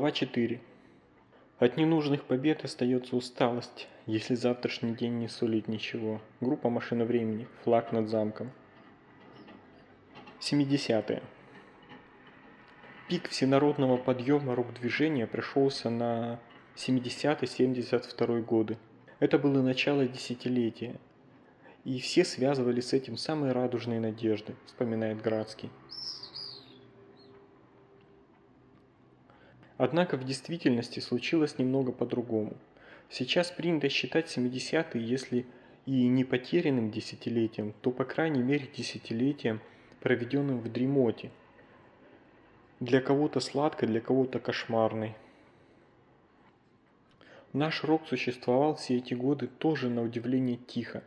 Глава 4. От ненужных побед остается усталость, если завтрашний день не сулит ничего. Группа «Машина времени», флаг над замком. 70-е. Пик всенародного подъема рок-движения пришелся на 70-72 годы. Это было начало десятилетия, и все связывали с этим самые радужные надежды, вспоминает Градский. Однако в действительности случилось немного по-другому. Сейчас принято считать 70-е, если и не потерянным десятилетием, то по крайней мере десятилетием, проведенным в дремоте. Для кого-то сладкой, для кого-то кошмарной. Наш рок существовал все эти годы тоже на удивление тихо,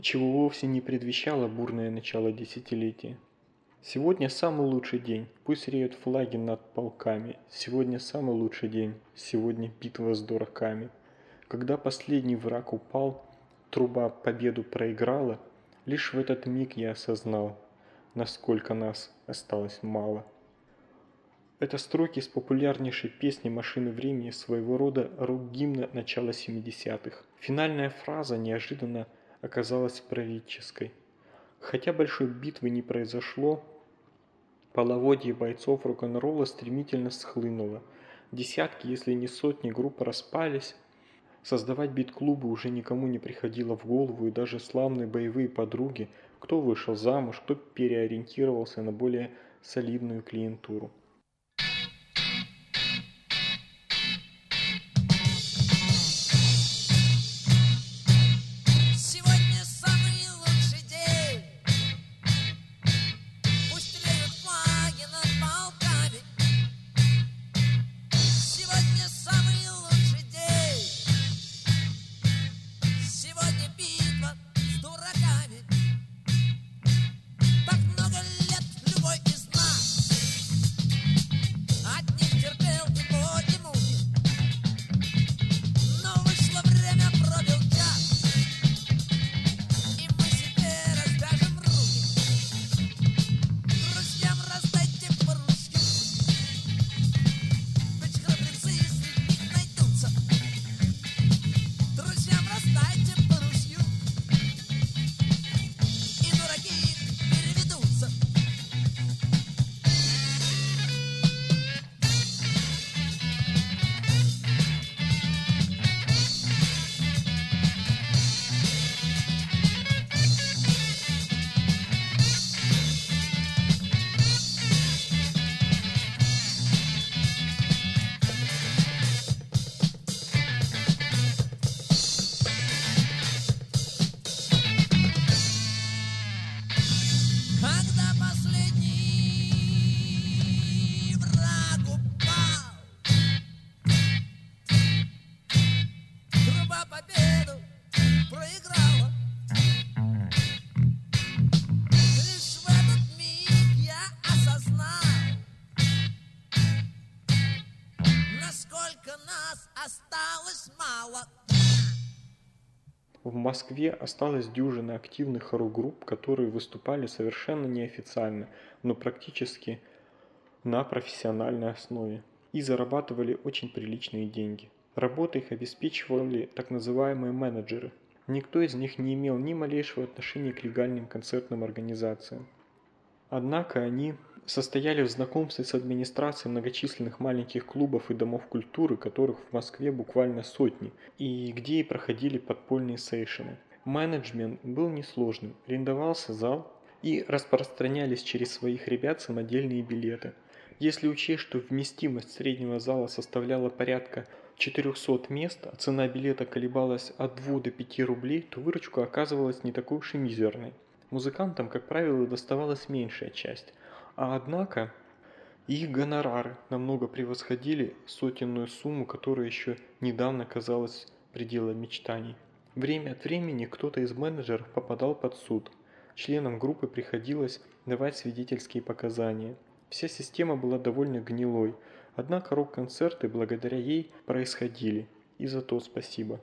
чего вовсе не предвещало бурное начало десятилетия. Сегодня самый лучший день, пусть реют флаги над полками. Сегодня самый лучший день, сегодня битва с дураками. Когда последний враг упал, труба победу проиграла, лишь в этот миг я осознал, насколько нас осталось мало. Это строки из популярнейшей песни «Машины времени» своего рода рок-гимна начала 70-х. Финальная фраза неожиданно оказалась пророческой. Хотя большой битвы не произошло, половодье бойцов рок-н-ролла стремительно схлынуло. Десятки, если не сотни групп распались. Создавать бит-клубы уже никому не приходило в голову, и даже славные боевые подруги, кто вышел замуж, кто переориентировался на более солидную клиентуру. Москве осталась дюжина активных рок-групп, которые выступали совершенно неофициально, но практически на профессиональной основе и зарабатывали очень приличные деньги. Работой их обеспечивали так называемые менеджеры. Никто из них не имел ни малейшего отношения к легальным концертным организациям. Однако они состояли в знакомстве с администрацией многочисленных маленьких клубов и домов культуры, которых в Москве буквально сотни, и где и проходили подпольные сейшены. Менеджмент был несложным, арендовался зал и распространялись через своих ребят самодельные билеты. Если учесть, что вместимость среднего зала составляла порядка 400 мест, а цена билета колебалась от 2 до 5 рублей, то выручка оказывалась не такой уж и мизерной. Музыкантам, как правило, доставалась меньшая часть, а однако их гонорары намного превосходили сотенную сумму, которая еще недавно казалась пределом мечтаний. Время от времени кто-то из менеджеров попадал под суд. Членам группы приходилось давать свидетельские показания. Вся система была довольно гнилой, однако рок-концерты благодаря ей происходили, и за то спасибо.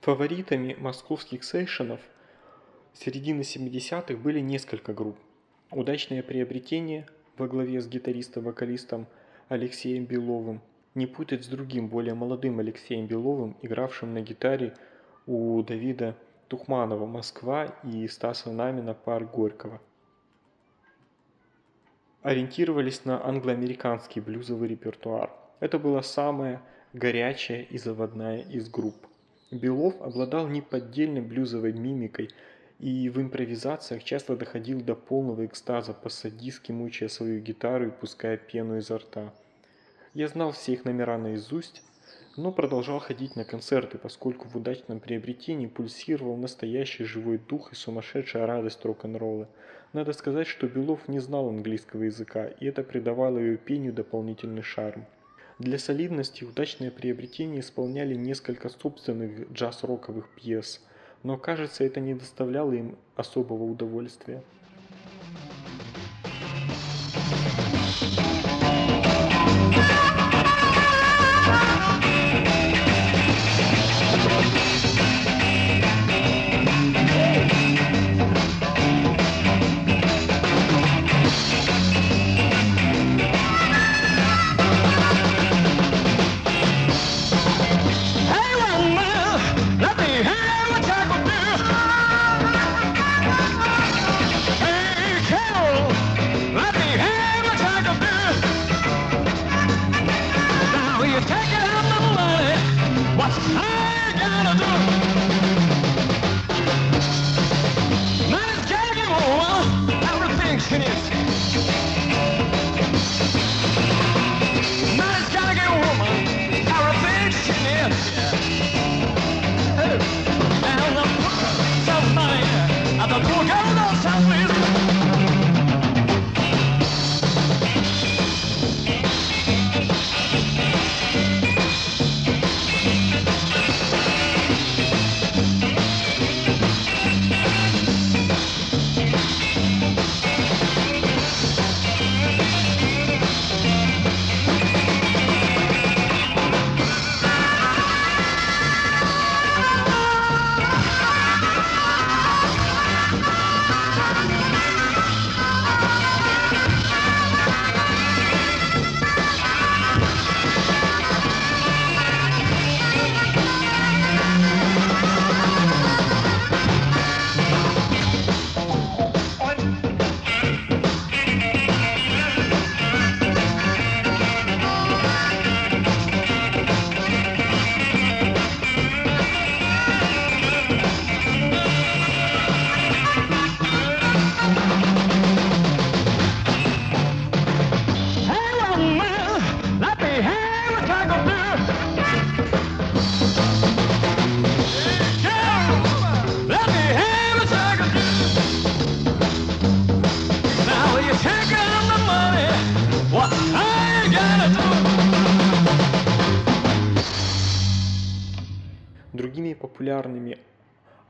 Фаворитами московских сейшенов середины 70-х были несколько групп. Удачное приобретение во главе с гитаристом-вокалистом Алексеем Беловым, не путать с другим, более молодым Алексеем Беловым, игравшим на гитаре у Давида Тухманова «Москва» и Стаса Намина «Парк Горького». Ориентировались на англоамериканский блюзовый репертуар. Это была самая горячая и заводная из групп. Белов обладал неподдельной блюзовой мимикой и в импровизациях часто доходил до полного экстаза, по-садистски мучая свою гитару и пуская пену изо рта. Я знал все их номера наизусть, но продолжал ходить на концерты, поскольку в удачном приобретении пульсировал настоящий живой дух и сумасшедшая радость рок-н-ролла. Надо сказать, что Белов не знал английского языка, и это придавало ее пению дополнительный шарм. Для солидности удачное приобретение исполняли несколько собственных джаз-роковых пьес, но кажется это не доставляло им особого удовольствия.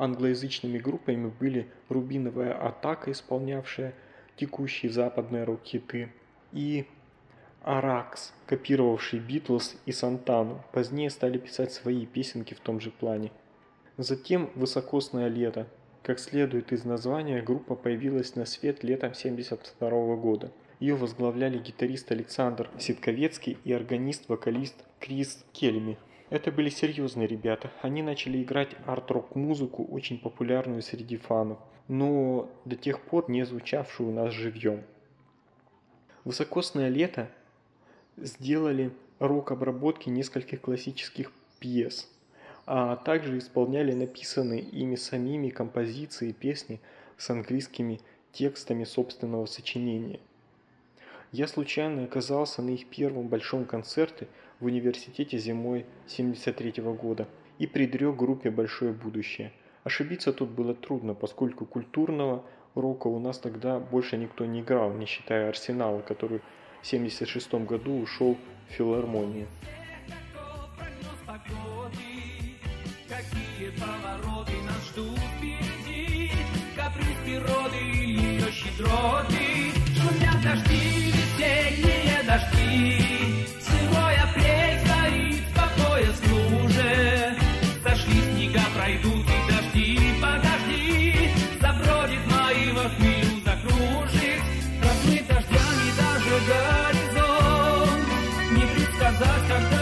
Англоязычными группами были «Рубиновая атака», исполнявшая текущие западные рок-хиты, и Аракс, копировавший Битлз и Сантану, позднее стали писать свои песенки в том же плане. Затем «Высокосное лето». Как следует из названия, группа появилась на свет летом 1972 года. Ее возглавляли гитарист Александр Ситковецкий и органист-вокалист Крис Кельми. Это были серьезные ребята. Они начали играть арт-рок музыку, очень популярную среди фанов, но до тех пор не звучавшую у нас живьем. Высокосное лето сделали рок-обработки нескольких классических пьес, а также исполняли написанные ими самими композиции и песни с английскими текстами собственного сочинения. Я случайно оказался на их первом большом концерте в университете зимой 1973 года и предрек группе большое будущее. Ошибиться тут было трудно, поскольку культурного рока у нас тогда больше никто не играл, не считая Арсенала, который в 1976 году ушел в филармонию. Какие шумят дожди, весенние дожди. Метель стоит по пояс в снега, пройдут и дожди, подожди, Забродит моего хмелю, закружит, Размыт дождями даже горизонт, Не предсказать, когда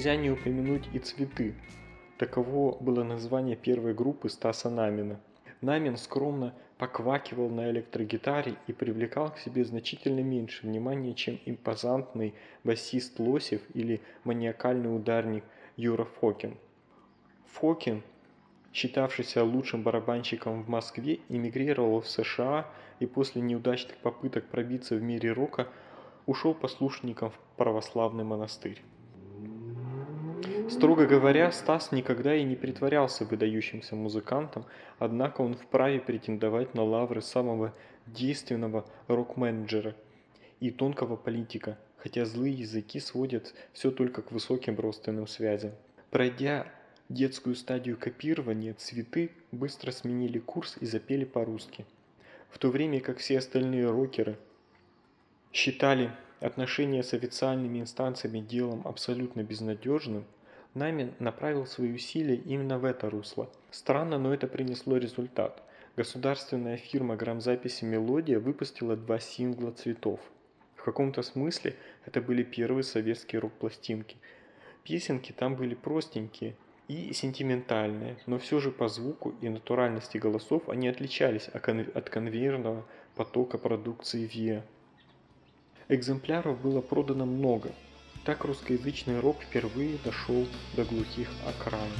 Нельзя не упомянуть и цветы. Таково было название первой группы Стаса Намина. Намин скромно поквакивал на электрогитаре и привлекал к себе значительно меньше внимания, чем импозантный басист Лосев или маниакальный ударник Юра Фокин. Фокин, считавшийся лучшим барабанщиком в Москве, эмигрировал в США и после неудачных попыток пробиться в мире рока ушел послушником в православный монастырь. Строго говоря, Стас никогда и не притворялся выдающимся музыкантом, однако он вправе претендовать на лавры самого действенного рок-менеджера и тонкого политика, хотя злые языки сводят все только к высоким родственным связям. Пройдя детскую стадию копирования, цветы быстро сменили курс и запели по-русски. В то время как все остальные рокеры считали отношения с официальными инстанциями делом абсолютно безнадежным, Нами направил свои усилия именно в это русло. Странно, но это принесло результат. Государственная фирма грамзаписи «Мелодия» выпустила два сингла цветов. В каком-то смысле это были первые советские рок-пластинки. Песенки там были простенькие и сентиментальные, но все же по звуку и натуральности голосов они отличались от конвейерного потока продукции ВИА. Экземпляров было продано много – так русскоязычный рок впервые дошел до глухих окраин.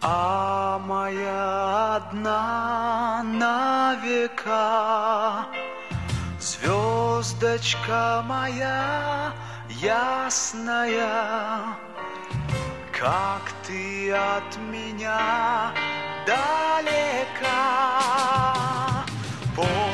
А моя одна на века Звездочка моя ясная. Как ты от меня далека? Помни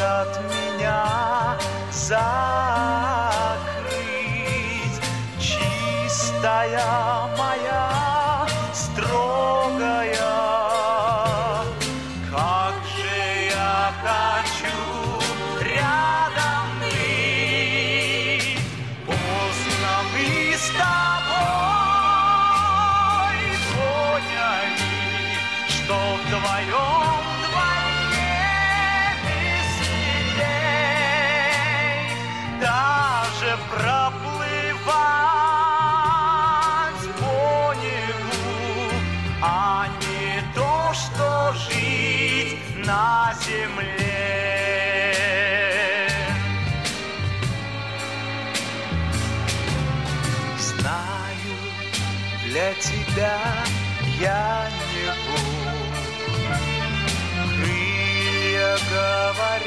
от меня закрыть. Чистая моя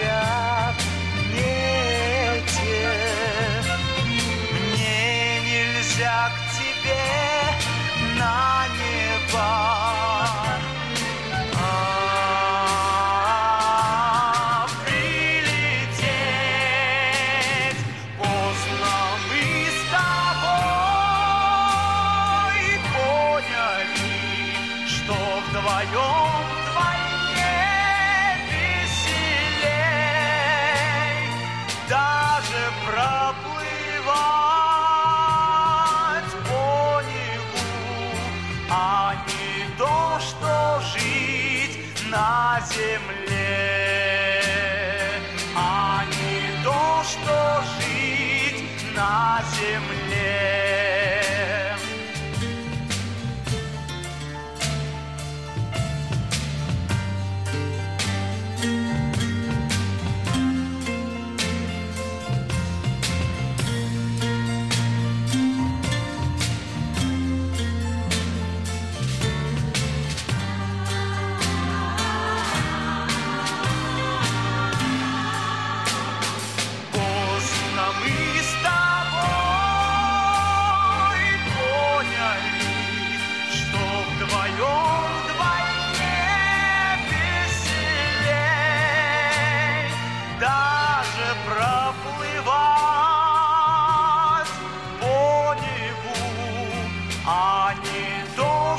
yeah.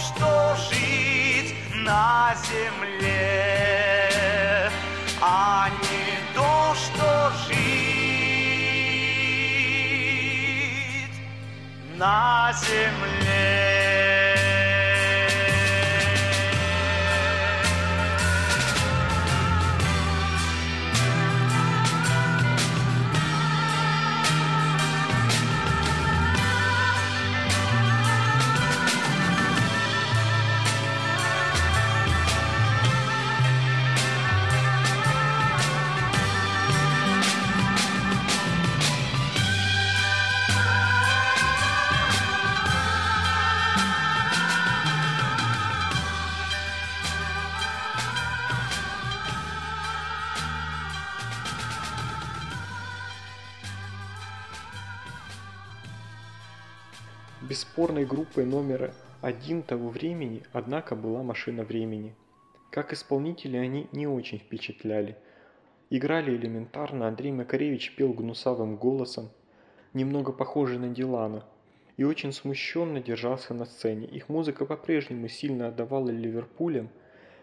Что жить на земле, а не то, что жить на земле. Бесспорной группой номера один того времени, однако, была «Машина времени». Как исполнители они не очень впечатляли. Играли элементарно, Андрей Макаревич пел гнусавым голосом, немного похожий на Дилана, и очень смущенно держался на сцене. Их музыка по-прежнему сильно отдавала Ливерпулем,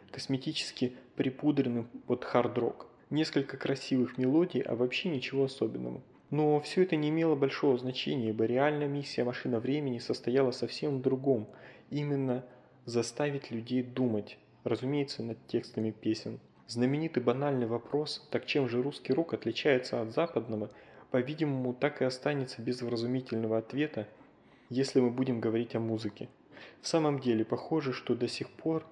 косметически припудренным под хард-рок. Несколько красивых мелодий, а вообще ничего особенного. Но все это не имело большого значения, ибо реальная миссия «Машина времени» состояла совсем в другом. Именно заставить людей думать, разумеется, над текстами песен. Знаменитый банальный вопрос «Так чем же русский рок отличается от западного?» по-видимому, так и останется без вразумительного ответа, если мы будем говорить о музыке. В самом деле, похоже, что до сих пор,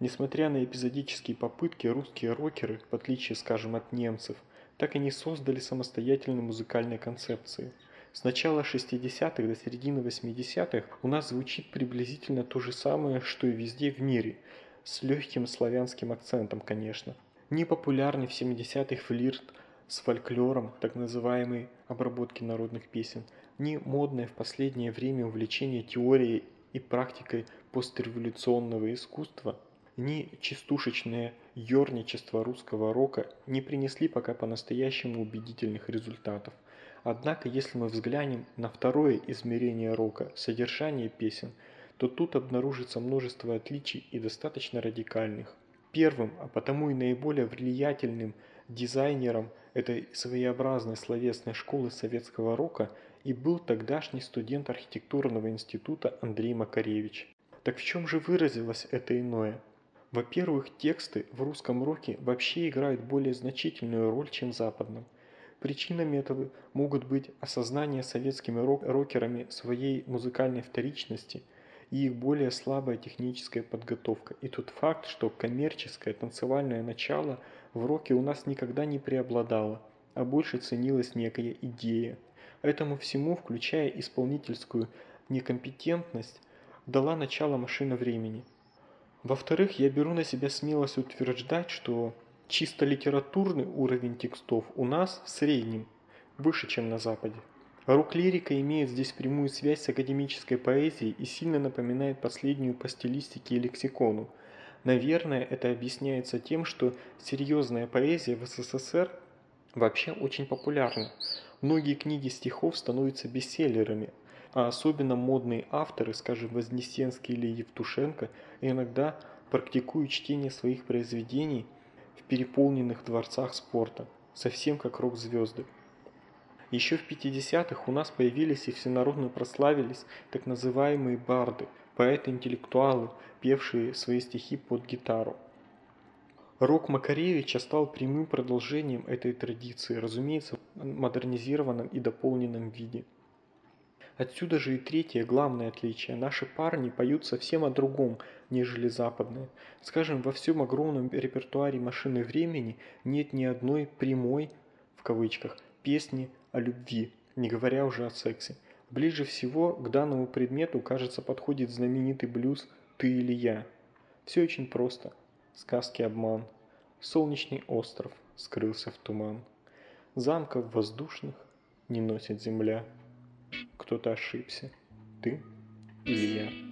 несмотря на эпизодические попытки, русские рокеры, в отличие, скажем, от немцев, так и не создали самостоятельной музыкальной концепции. С начала 60-х до середины 80-х у нас звучит приблизительно то же самое, что и везде в мире, с легким славянским акцентом, конечно. Непопулярный в 70-х флирт с фольклором, так называемой обработки народных песен, ни модное в последнее время увлечение теорией и практикой постреволюционного искусства, ни частушечная ерничества русского рока не принесли пока по-настоящему убедительных результатов. Однако, если мы взглянем на второе измерение рока – содержание песен, то тут обнаружится множество отличий и достаточно радикальных. Первым, а потому и наиболее влиятельным дизайнером этой своеобразной словесной школы советского рока и был тогдашний студент архитектурного института Андрей Макаревич. Так в чем же выразилось это иное? Во-первых, тексты в русском роке вообще играют более значительную роль, чем в западном. Причинами этого могут быть осознание советскими рок рокерами своей музыкальной вторичности и их более слабая техническая подготовка, и тот факт, что коммерческое танцевальное начало в роке у нас никогда не преобладало, а больше ценилась некая идея. Этому всему, включая исполнительскую некомпетентность, дала начало машина времени. Во-вторых, я беру на себя смелость утверждать, что чисто литературный уровень текстов у нас в среднем выше, чем на Западе. Рок-лирика имеет здесь прямую связь с академической поэзией и сильно напоминает последнюю по стилистике и лексикону. Наверное, это объясняется тем, что серьезная поэзия в СССР вообще очень популярна. Многие книги стихов становятся бестселлерами, а особенно модные авторы, скажем, Вознесенский или Евтушенко, иногда практикуют чтение своих произведений в переполненных дворцах спорта, совсем как рок-звезды. Еще в 50-х у нас появились и всенародно прославились так называемые барды, поэты-интеллектуалы, певшие свои стихи под гитару. Рок Макаревича стал прямым продолжением этой традиции, разумеется, в модернизированном и дополненном виде. Отсюда же и третье главное отличие. Наши парни поют совсем о другом, нежели западные. Скажем, во всем огромном репертуаре машины времени нет ни одной прямой, в кавычках, песни о любви, не говоря уже о сексе. Ближе всего к данному предмету, кажется, подходит знаменитый блюз «Ты или я». Все очень просто. Сказки обман. Солнечный остров скрылся в туман. Замков воздушных не носит земля. Кто-то ошибся. Ты или я?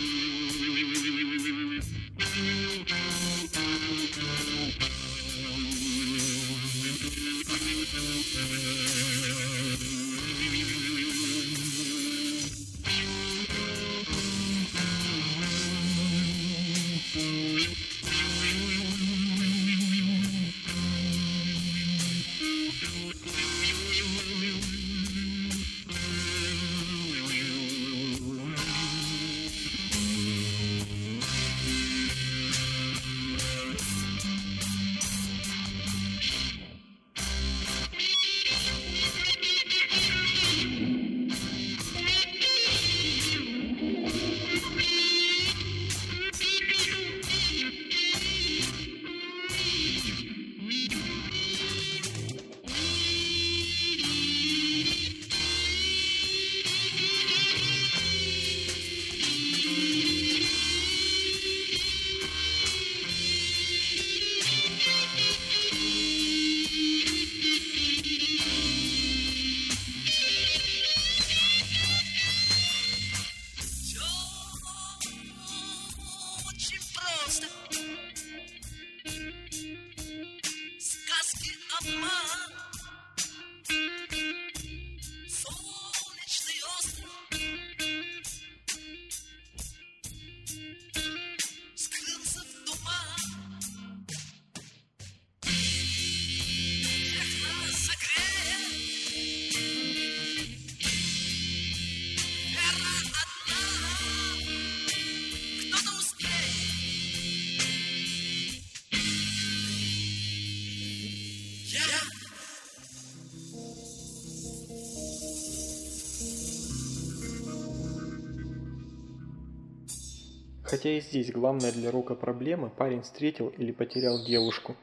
Хотя и здесь главная для Рока проблема – парень встретил или потерял девушку.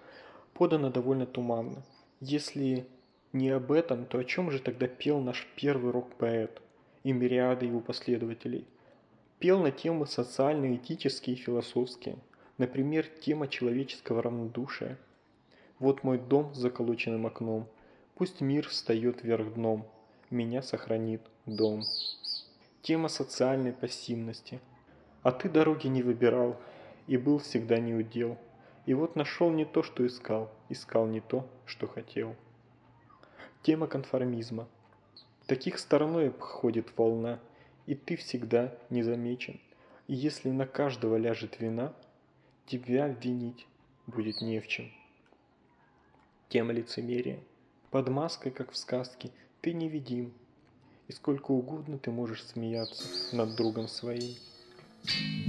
Подано довольно туманно. Если не об этом, то о чем же тогда пел наш первый рок-поэт и мириады его последователей? Пел на темы социальные, этические и философские. Например, тема человеческого равнодушия. Вот мой дом с заколоченным окном. Пусть мир встает вверх дном. Меня сохранит дом. Тема социальной пассивности. А ты дороги не выбирал и был всегда неудел. И вот нашел не то, что искал, искал не то, что хотел. Тема конформизма. Таких стороной обходит волна, и ты всегда незамечен. И если на каждого ляжет вина, тебя винить будет не в чем. Тема лицемерия. Под маской, как в сказке, ты невидим, и сколько угодно ты можешь смеяться над другом своим. Mm-hmm.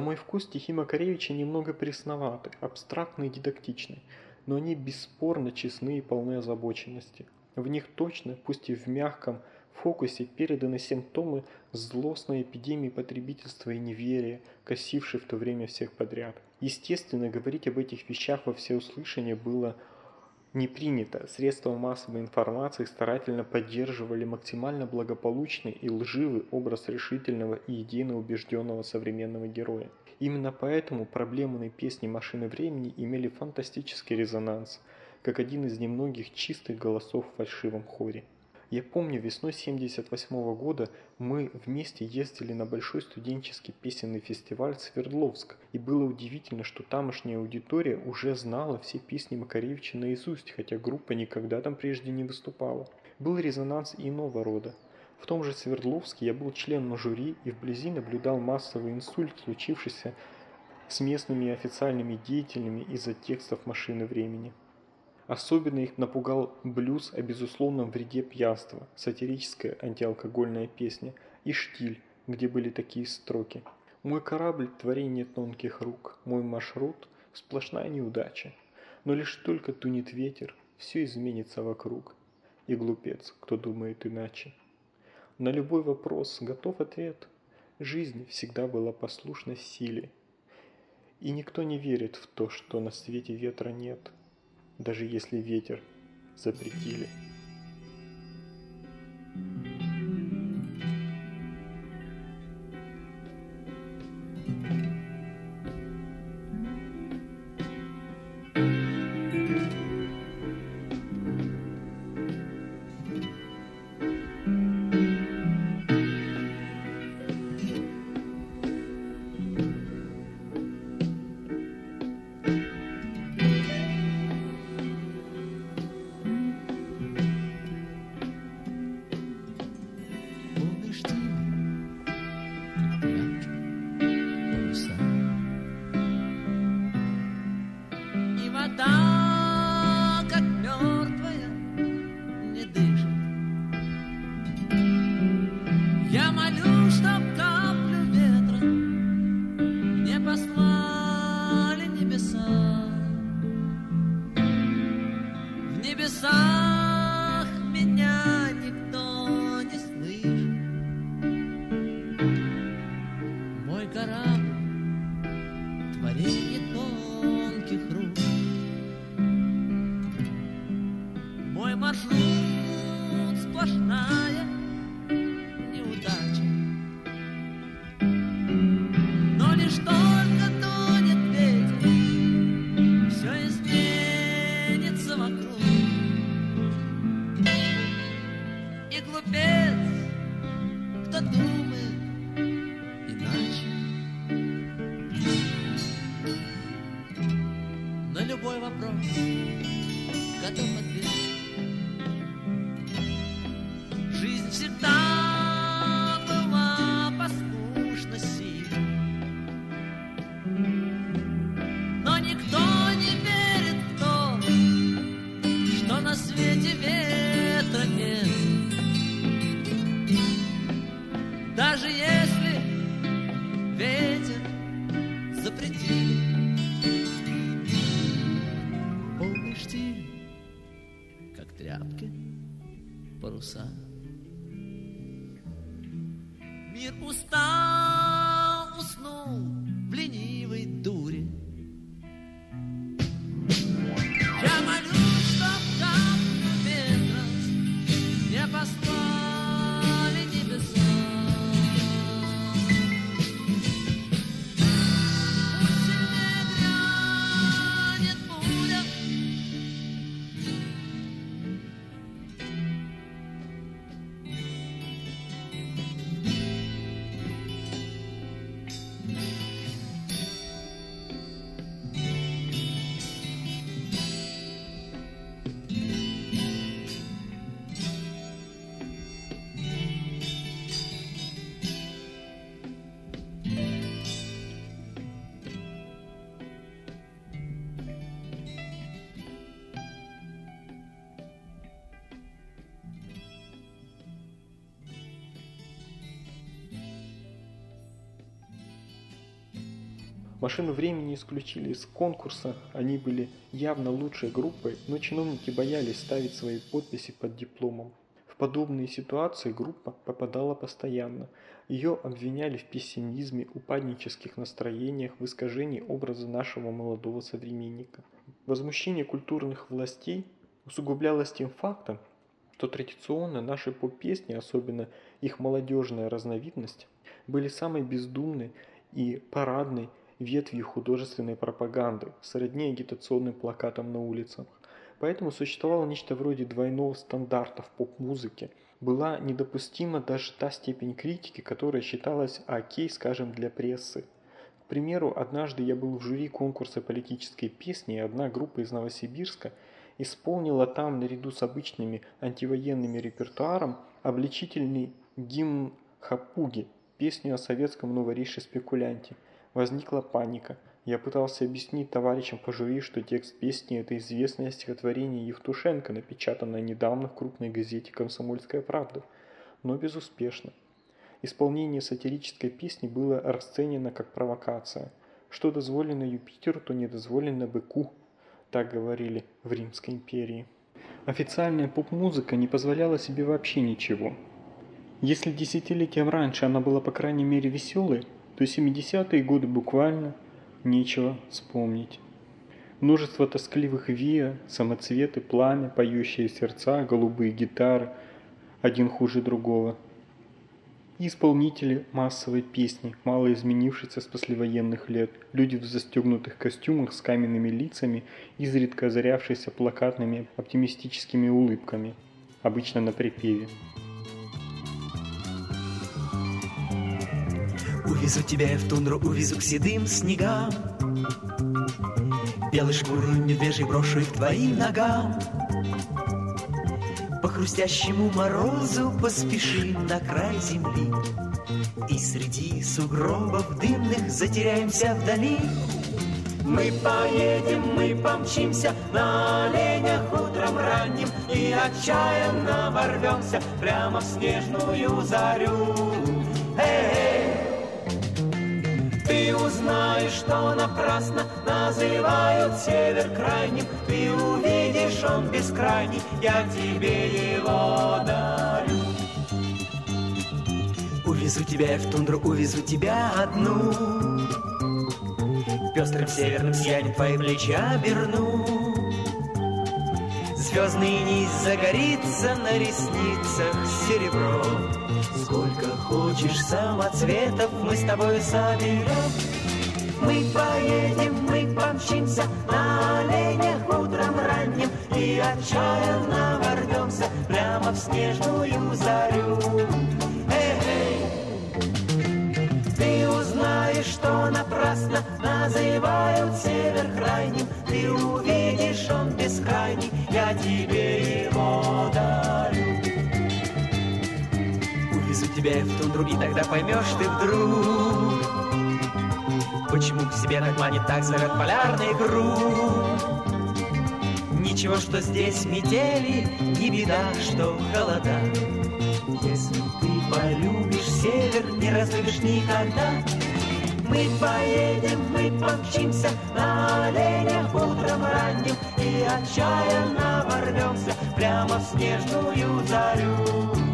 На мой вкус стихи Макаревича немного пресноваты, абстрактны и дидактичны, но они бесспорно честны и полны озабоченности. В них точно, пусть и в мягком фокусе, переданы симптомы злостной эпидемии потребительства и неверия, косившей в то время всех подряд. Естественно, говорить об этих вещах во всеуслышание было не принято. Средства массовой информации старательно поддерживали максимально благополучный и лживый образ решительного и едино убежденного современного героя. Именно поэтому проблемные песни «Машины времени» имели фантастический резонанс, как один из немногих чистых голосов в фальшивом хоре. Я помню, весной 78 года мы вместе ездили на большой студенческий песенный фестиваль Свердловск, и было удивительно, что тамошняя аудитория уже знала все песни Макаревича наизусть, хотя группа никогда там прежде не выступала. Был резонанс иного рода. В том же Свердловске я был членом жюри и вблизи наблюдал массовый инсульт, случившийся с местными официальными деятелями из-за текстов «Машины времени». Особенно их напугал блюз о безусловном вреде пьянства, сатирическая антиалкогольная песня и штиль, где были такие строки. «Мой корабль – творение тонких рук, мой маршрут – сплошная неудача. Но лишь только тунет ветер, все изменится вокруг. И глупец, кто думает иначе». На любой вопрос готов ответ. Жизнь всегда была послушна силе. И никто не верит в то, что на свете ветра нет – даже если ветер запретили. Помнишь Машину времени исключили из конкурса, они были явно лучшей группой, но чиновники боялись ставить свои подписи под дипломом. В подобные ситуации группа попадала постоянно. Ее обвиняли в пессимизме, упаднических настроениях, в искажении образа нашего молодого современника. Возмущение культурных властей усугублялось тем фактом, что традиционно наши поп-песни, особенно их молодежная разновидность, были самой бездумной и парадной ветвью художественной пропаганды, сродни агитационным плакатам на улицах. Поэтому существовало нечто вроде двойного стандарта в поп-музыке. Была недопустима даже та степень критики, которая считалась окей, скажем, для прессы. К примеру, однажды я был в жюри конкурса политической песни, и одна группа из Новосибирска исполнила там, наряду с обычными антивоенными репертуаром, обличительный гимн Хапуги, песню о советском новорише-спекулянте. Возникла паника. Я пытался объяснить товарищам по жюри, что текст песни – это известное стихотворение Евтушенко, напечатанное недавно в крупной газете «Комсомольская правда», но безуспешно. Исполнение сатирической песни было расценено как провокация. Что дозволено Юпитеру, то не дозволено быку, так говорили в Римской империи. Официальная поп-музыка не позволяла себе вообще ничего. Если десятилетием раньше она была по крайней мере веселой, то 70-е годы буквально нечего вспомнить. Множество тоскливых виа, самоцветы, пламя, поющие сердца, голубые гитары, один хуже другого. И исполнители массовой песни, мало изменившиеся с послевоенных лет, люди в застегнутых костюмах с каменными лицами, изредка озарявшиеся плакатными оптимистическими улыбками, обычно на припеве. Увезу тебя я в тундру, увезу к седым снегам. Белой шкуры медвежий брошу к твоим ногам. По хрустящему морозу поспешим на край земли. И среди сугробов дымных затеряемся вдали мы поедем, мы помчимся на оленях утром ранним. И отчаянно ворвемся прямо в снежную зарю. Эй, ты узнаешь, что напрасно называют север крайним. Ты увидишь, он бескрайний, я тебе его дарю. Увезу тебя я в тундру, увезу тебя одну. Пестрым северным сиянием твои плечи оберну. Звездный низ загорится на ресницах серебро. Сколько хочешь самоцветов мы с тобой соберем. Мы поедем, мы помчимся на оленях утром ранним И отчаянно ворвемся прямо в снежную зарю. Эй, ты узнаешь, что напрасно называют север крайним Ты увидишь, он бескрайний, я тебе его дарю тебя в тундру, и тогда поймешь ты вдруг Почему к себе так так зовет полярный круг. Ничего, что здесь метели, не беда, что холода. Если ты полюбишь север, не разлюбишь никогда. Мы поедем, мы помчимся на оленях утром ранним И отчаянно ворвемся прямо в снежную зарю.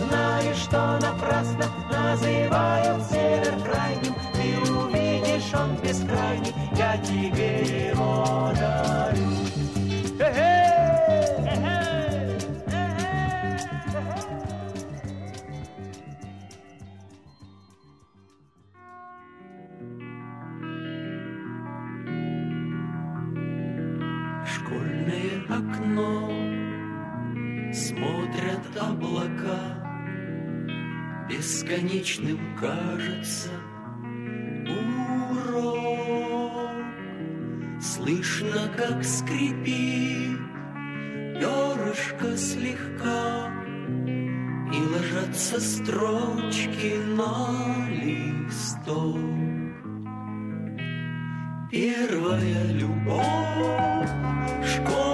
Узнаешь, что напрасно называют север крайним. Ты увидишь, он бескрайний, я тебе его дарю. Эй, Бесконечным кажется. Урок. Слышно, как скрипит Перышко слегка И ложатся строчки на листок. Первая любовь, школьные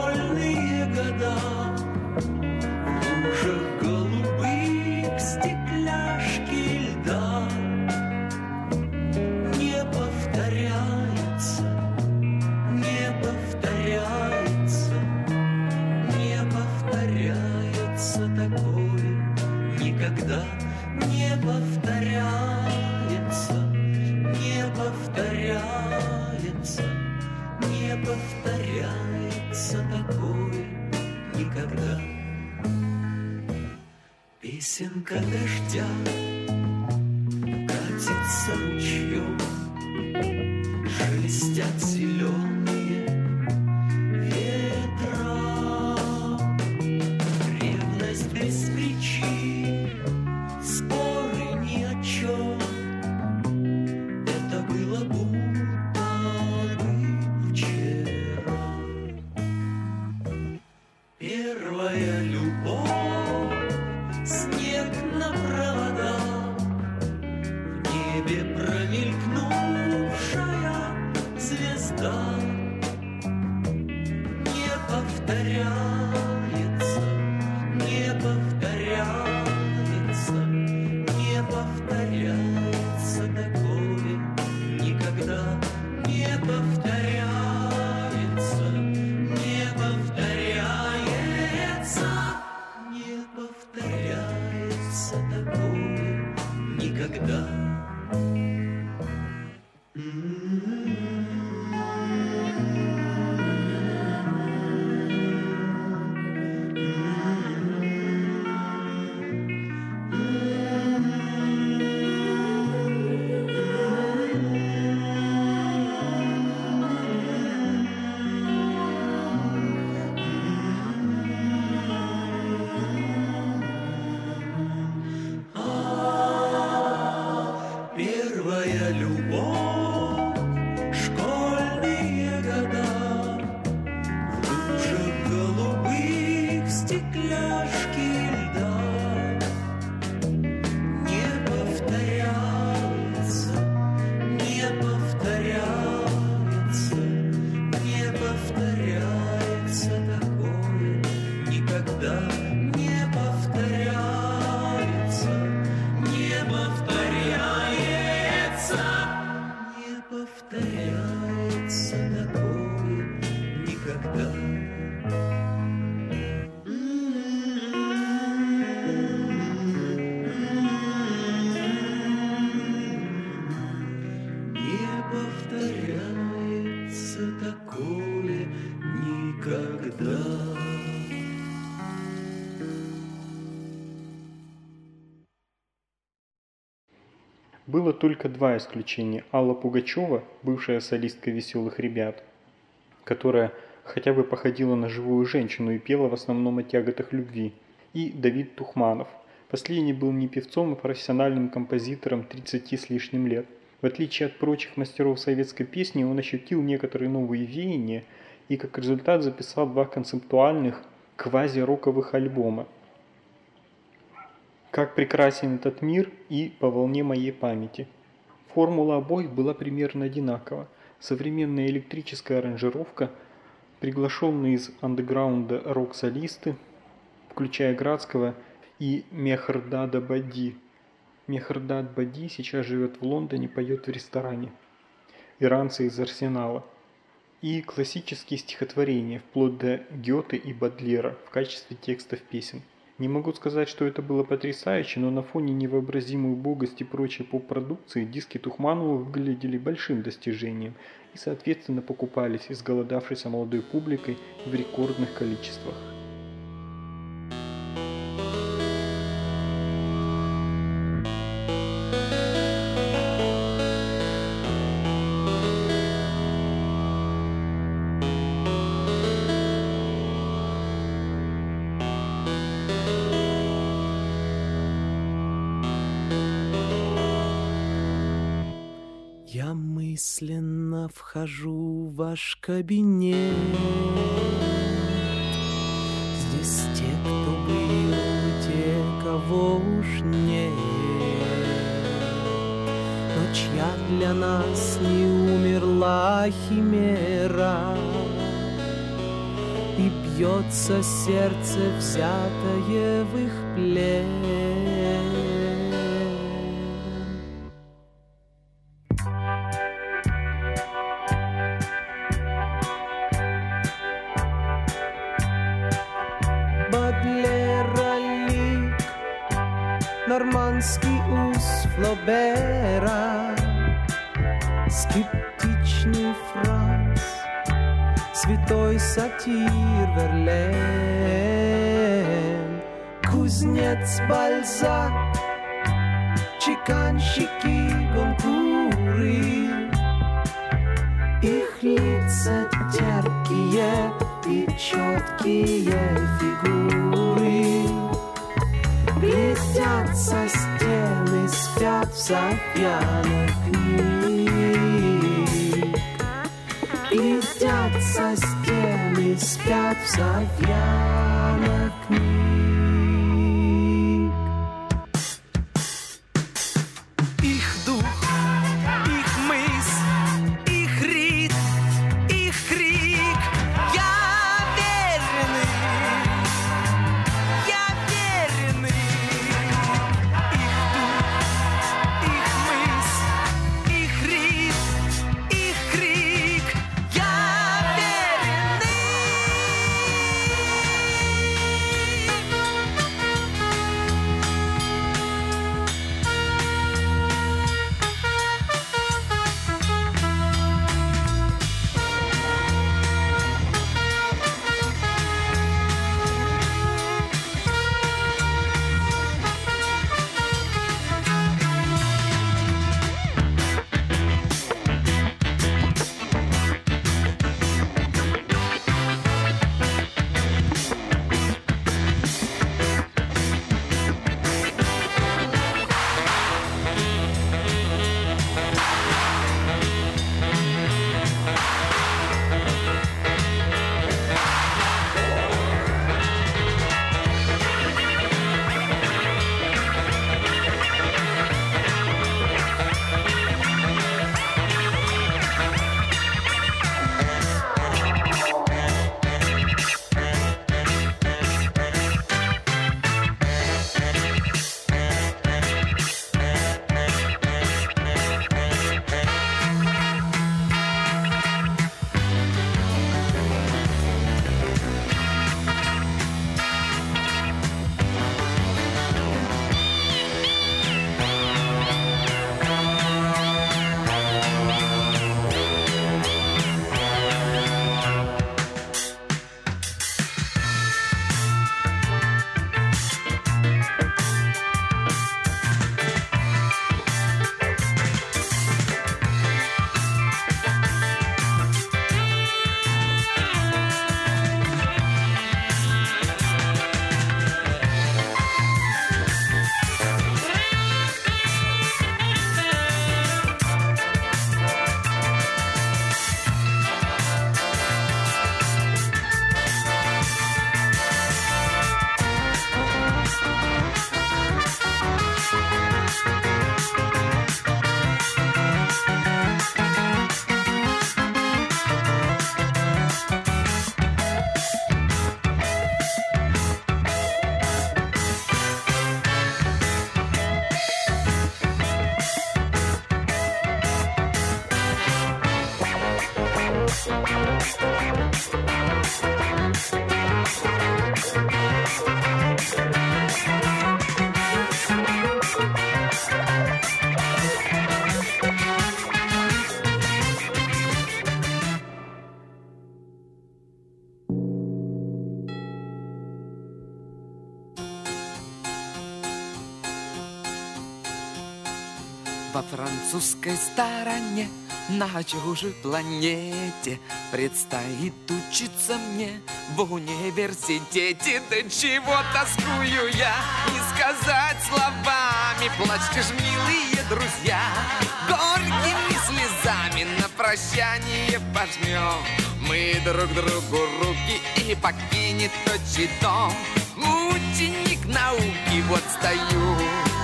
только два исключения. Алла Пугачева, бывшая солистка «Веселых ребят», которая хотя бы походила на живую женщину и пела в основном о тяготах любви, и Давид Тухманов. Последний был не певцом, а профессиональным композитором 30 с лишним лет. В отличие от прочих мастеров советской песни, он ощутил некоторые новые веяния и как результат записал два концептуальных квази-роковых альбома «Как прекрасен этот мир» и «По волне моей памяти». Формула обоих была примерно одинакова. Современная электрическая аранжировка, приглашенные из андеграунда рок-солисты, включая Градского и Мехрдада Бади. Мехрдад Бади сейчас живет в Лондоне, поет в ресторане. Иранцы из Арсенала. И классические стихотворения, вплоть до Гёте и Бадлера в качестве текстов песен. Не могу сказать, что это было потрясающе, но на фоне невообразимой убогости прочей поп-продукции диски Тухманова выглядели большим достижением и, соответственно, покупались изголодавшейся молодой публикой в рекордных количествах. Вхожу в ваш кабинет. Здесь те, кто был, те, кого уж нет. Но чья для нас не умерла химера. И бьется сердце, взятое в их плен. Ус Флобера, скептичный Франц, святой сатир Верлен, кузнец Бальзак, чеканщики Гонкуры, их лица терпкие и четкие фигуры. Блестят со стены, софьянах книг со стены, спят в софьянах Во французской стороне на чужой планете Предстоит учиться мне. В университете Да чего тоскую я, не сказать словами Плачьте ж, милые друзья, горькими слезами На прощание пожмем. Мы друг другу руки И покинет отчий дом. Ученик науки, вот стою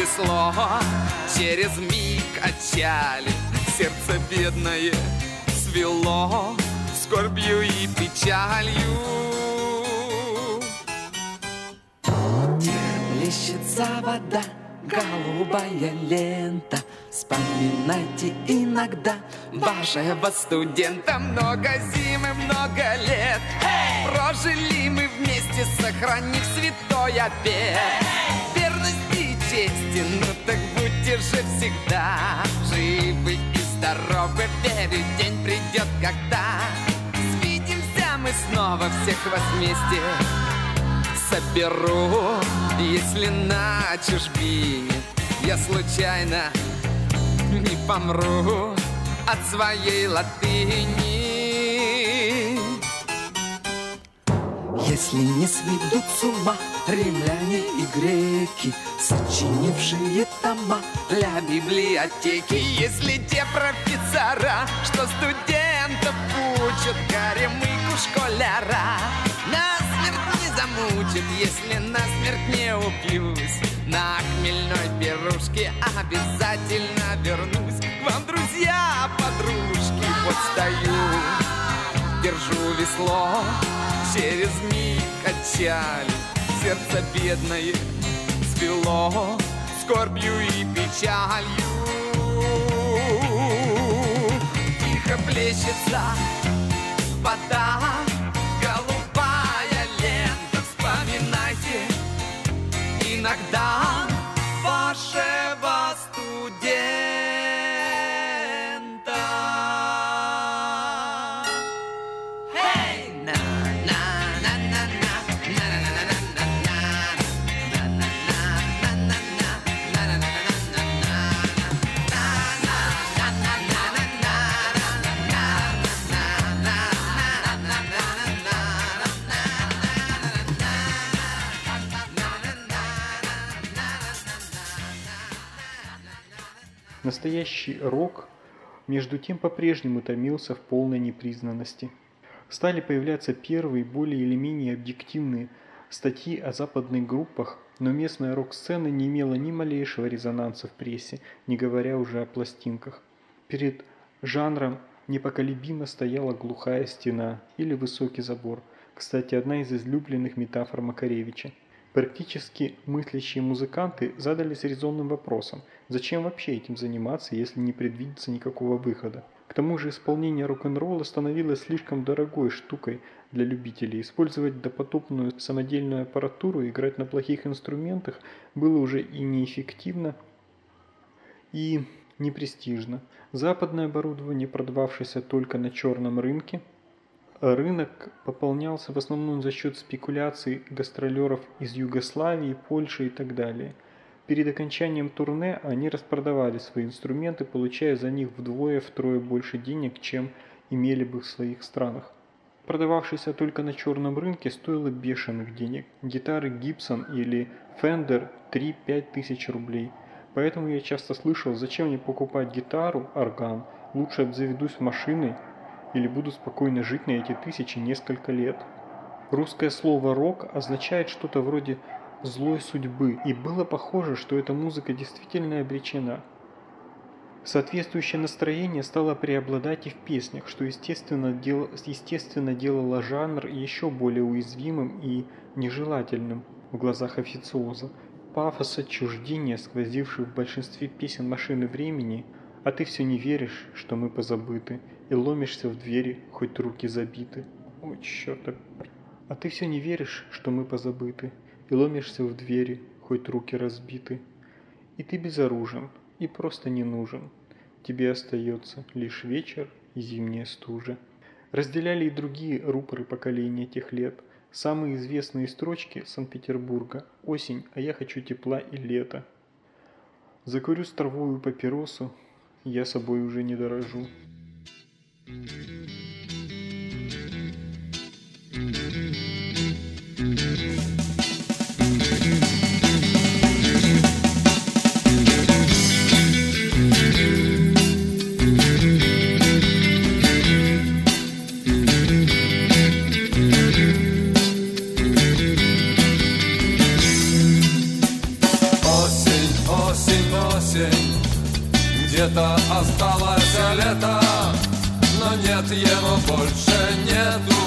весло, через миг отчали Сердце бедное свело Скорбью и печалью. Плещется вода, голубая лента. Вспоминайте иногда вашего студента Много зим и много лет. Прожили мы вместе, сохранив святой обет Верность и чести, ну так будьте же всегда. Живы и здоровы, верю, день придет, когда. Свидимся мы снова, всех вас вместе соберу Если на чужбине я случайно не помру от своей латыни. Если не сведут с ума римляне и греки Сочинившие тома для библиотеки. Если те профессора, что студентов учат Горемыку школяра Насмерть не замучат, если насмерть не упьюсь. На хмельной пирушке обязательно вернусь. К вам, друзья, подружки, вот стою Держу весло, через миг отчали Сердце бедное свело скорбью и печалью Тихо плещется вода Голубая лента, вспоминайте Иногда Настоящий рок, между тем, по-прежнему томился в полной непризнанности. Стали появляться первые, более или менее объективные статьи о западных группах, но местная рок-сцена не имела ни малейшего резонанса в прессе, не говоря уже о пластинках. Перед жанром непоколебимо стояла глухая стена или высокий забор. Кстати, одна из излюбленных метафор Макаревича. Практически мыслящие музыканты задались резонным вопросом, зачем вообще этим заниматься, если не предвидится никакого выхода. К тому же исполнение рок-н-ролла становилось слишком дорогой штукой для любителей. Использовать допотопную самодельную аппаратуру, играть на плохих инструментах было уже и неэффективно, и непрестижно. Западное оборудование, продававшееся только на черном рынке, рынок пополнялся в основном за счет спекуляций гастролеров из Югославии, Польши и так далее. Перед окончанием турне они распродавали свои инструменты, получая за них вдвое-втрое больше денег, чем имели бы в своих странах. Продававшийся только на черном рынке стоило бешеных денег. Гитары Gibson или Fender 3-5 тысяч рублей. Поэтому я часто слышал, зачем мне покупать гитару, орган, лучше обзаведусь машиной или буду спокойно жить на эти тысячи несколько лет. Русское слово «рок» означает что-то вроде «злой судьбы», и было похоже, что эта музыка действительно обречена. Соответствующее настроение стало преобладать и в песнях, что естественно, дел... естественно делало жанр еще более уязвимым и нежелательным в глазах официоза. Пафос отчуждения, сквозивший в большинстве песен машины времени, а ты все не веришь, что мы позабыты, и ломишься в двери, хоть руки забиты. Ой, черт. А ты все не веришь, что мы позабыты, и ломишься в двери, хоть руки разбиты. И ты безоружен, и просто не нужен. Тебе остается лишь вечер и зимняя стужа. Разделяли и другие рупоры поколения тех лет. Самые известные строчки Санкт-Петербурга «Осень, а я хочу тепла и лета». Закурю стровую папиросу, я собой уже не дорожу. Осень, осень, Где-то осталось лето его больше нету.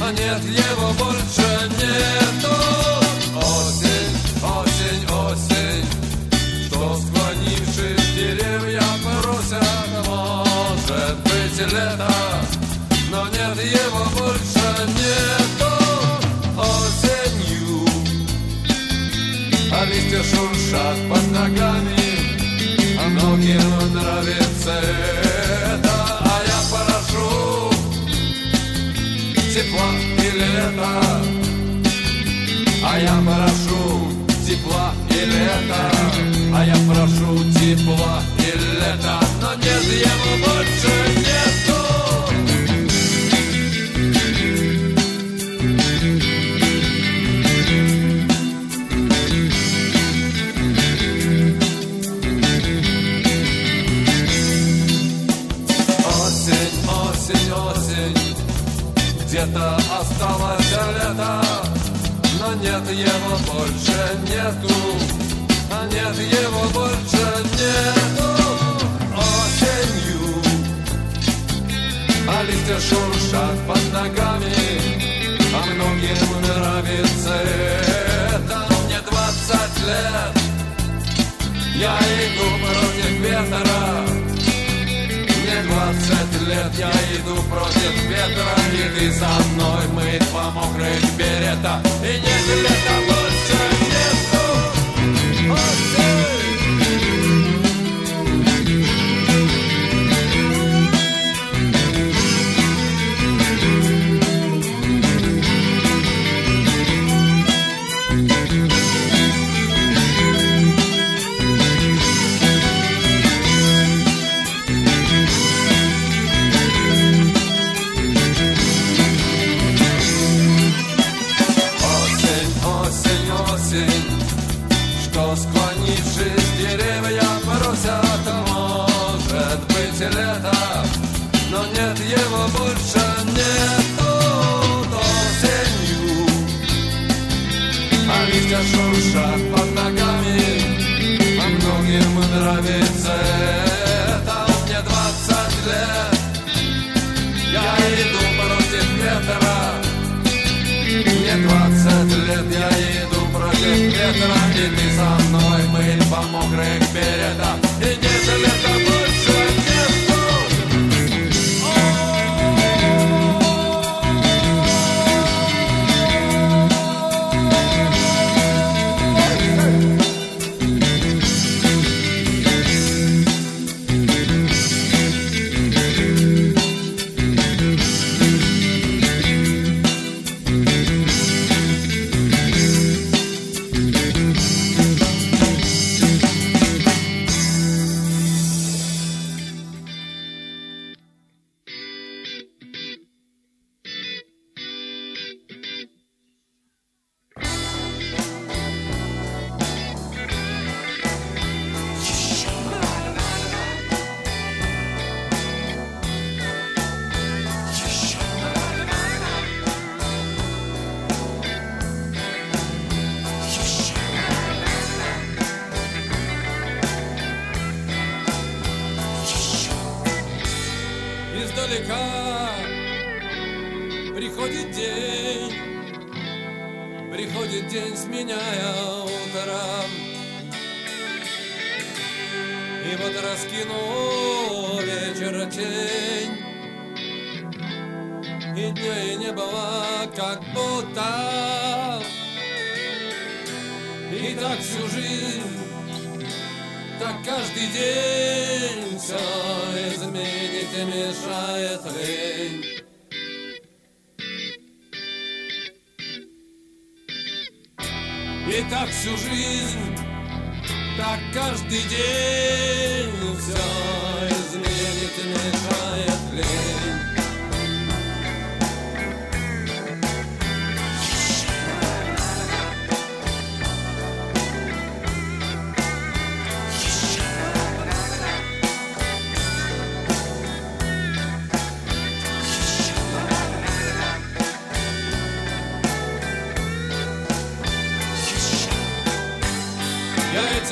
А нет его больше нету. Осень, осень, осень. Что склонившись деревья просят. Может быть лето Но нет его больше нету. Осенью. А листья шуршат под ногами, а многим нравится это, тепла и лета, а я прошу тепла и лета, но нет его больше нету. Осень, осень, осень Где-то Но нет его больше нету. А нет его больше нету. Осенью. А листья шуршат под ногами А многим нравится это. Мне двадцать лет. Я иду против ветра двадцать лет, я иду против ветра И ты со мной мыть по мокрых берета И нет лета больше нету Осень!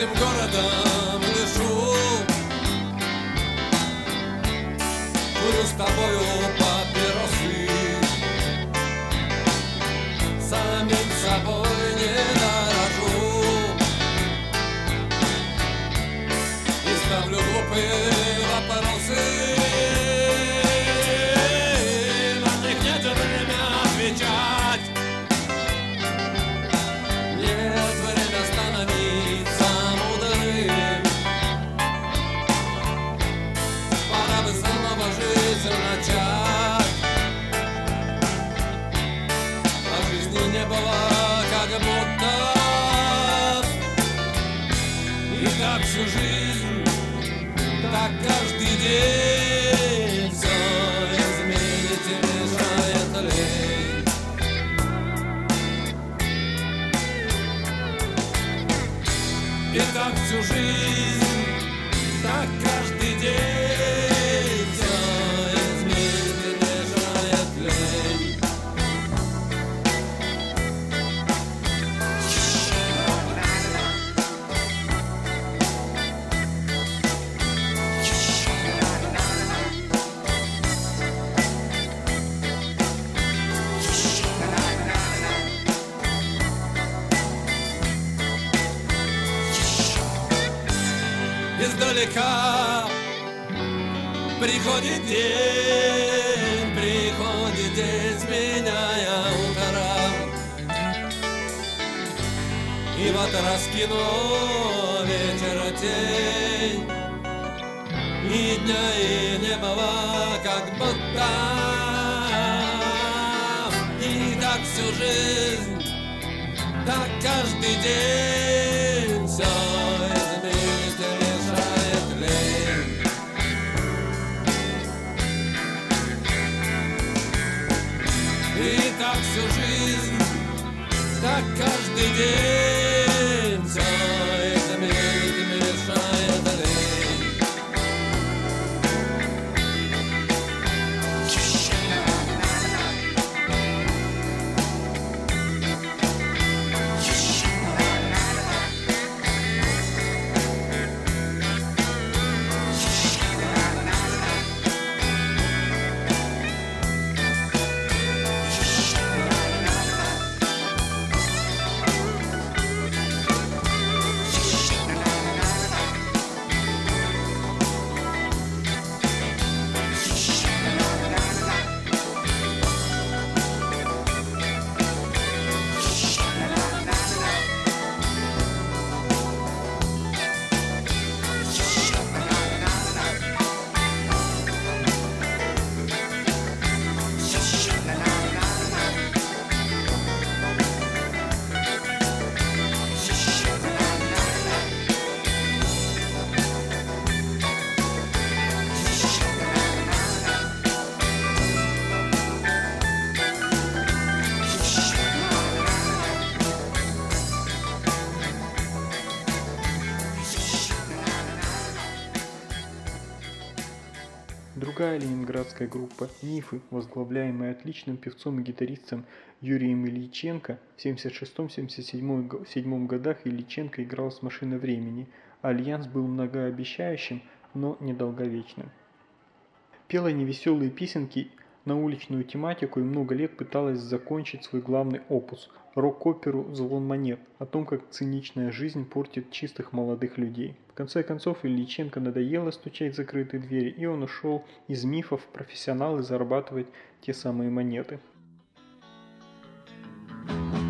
Я этим Другая ленинградская группа «Мифы», возглавляемая отличным певцом и гитаристом Юрием Ильиченко, в 76-77 годах Ильиченко играл с «Машиной времени», альянс был многообещающим, но недолговечным. Пела невеселые песенки на уличную тематику и много лет пыталась закончить свой главный опус – рок-оперу «Звон монет» о том, как циничная жизнь портит чистых молодых людей. В конце концов Ильиченко надоело стучать закрытые двери, и он ушел из мифов профессионалы зарабатывать те самые монеты. часов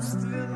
still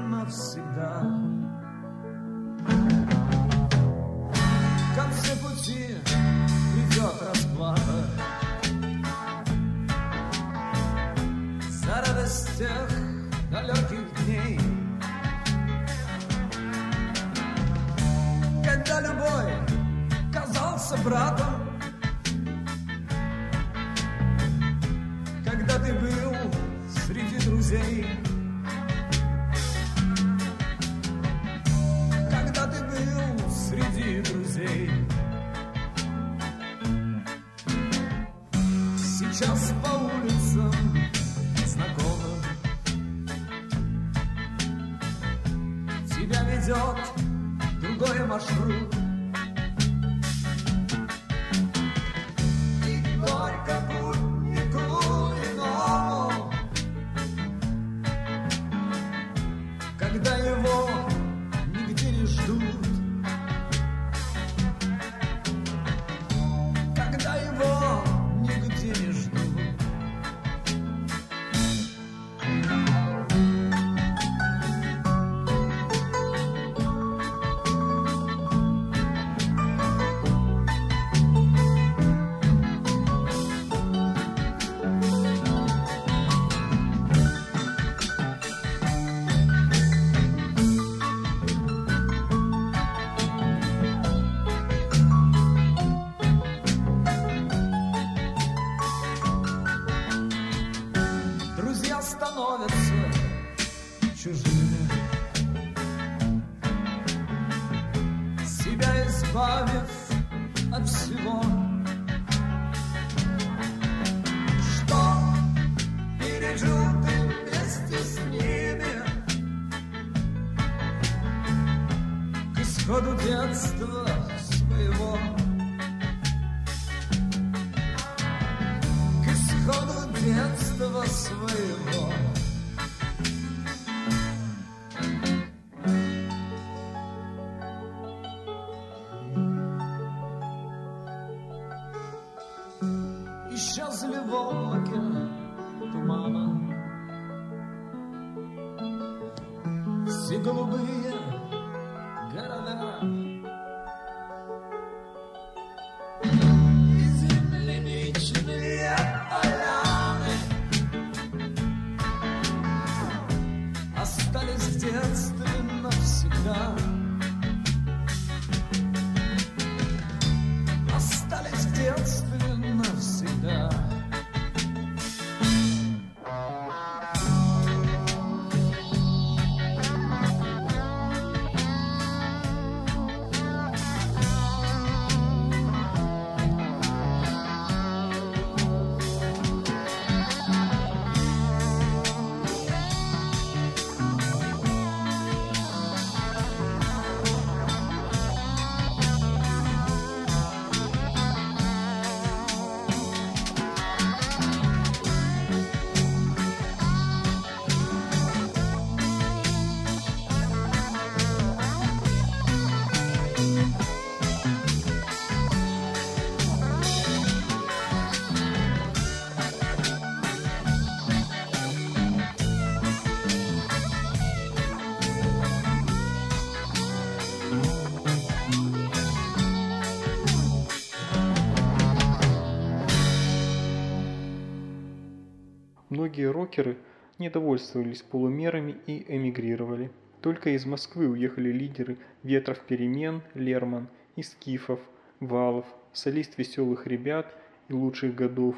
Многие рокеры не довольствовались полумерами и эмигрировали. Только из Москвы уехали лидеры «Ветров перемен» Лерман, из Скифов, Валов, солист «Веселых ребят» и «Лучших годов»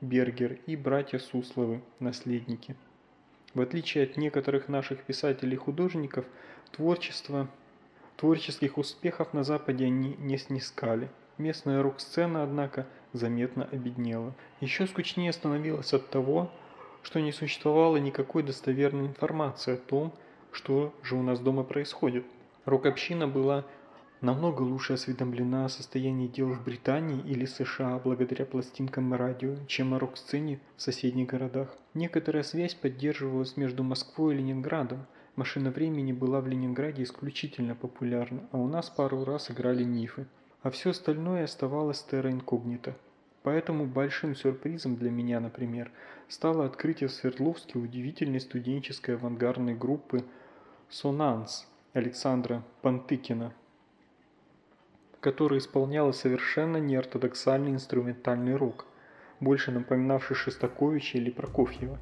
Бергер и братья Сусловы, наследники. В отличие от некоторых наших писателей-художников, творчество, творческих успехов на Западе они не снискали. Местная рок-сцена, однако, заметно обеднела. Еще скучнее становилось от того, что не существовало никакой достоверной информации о том, что же у нас дома происходит. Рок-община была намного лучше осведомлена о состоянии дел в Британии или США благодаря пластинкам и радио, чем о рок-сцене в соседних городах. Некоторая связь поддерживалась между Москвой и Ленинградом. Машина времени была в Ленинграде исключительно популярна, а у нас пару раз играли мифы. А все остальное оставалось терра инкогнито. Поэтому большим сюрпризом для меня, например, стало открытие в Свердловске удивительной студенческой авангардной группы «Сонанс» Александра Пантыкина, которая исполняла совершенно неортодоксальный инструментальный рок, больше напоминавший Шостаковича или Прокофьева.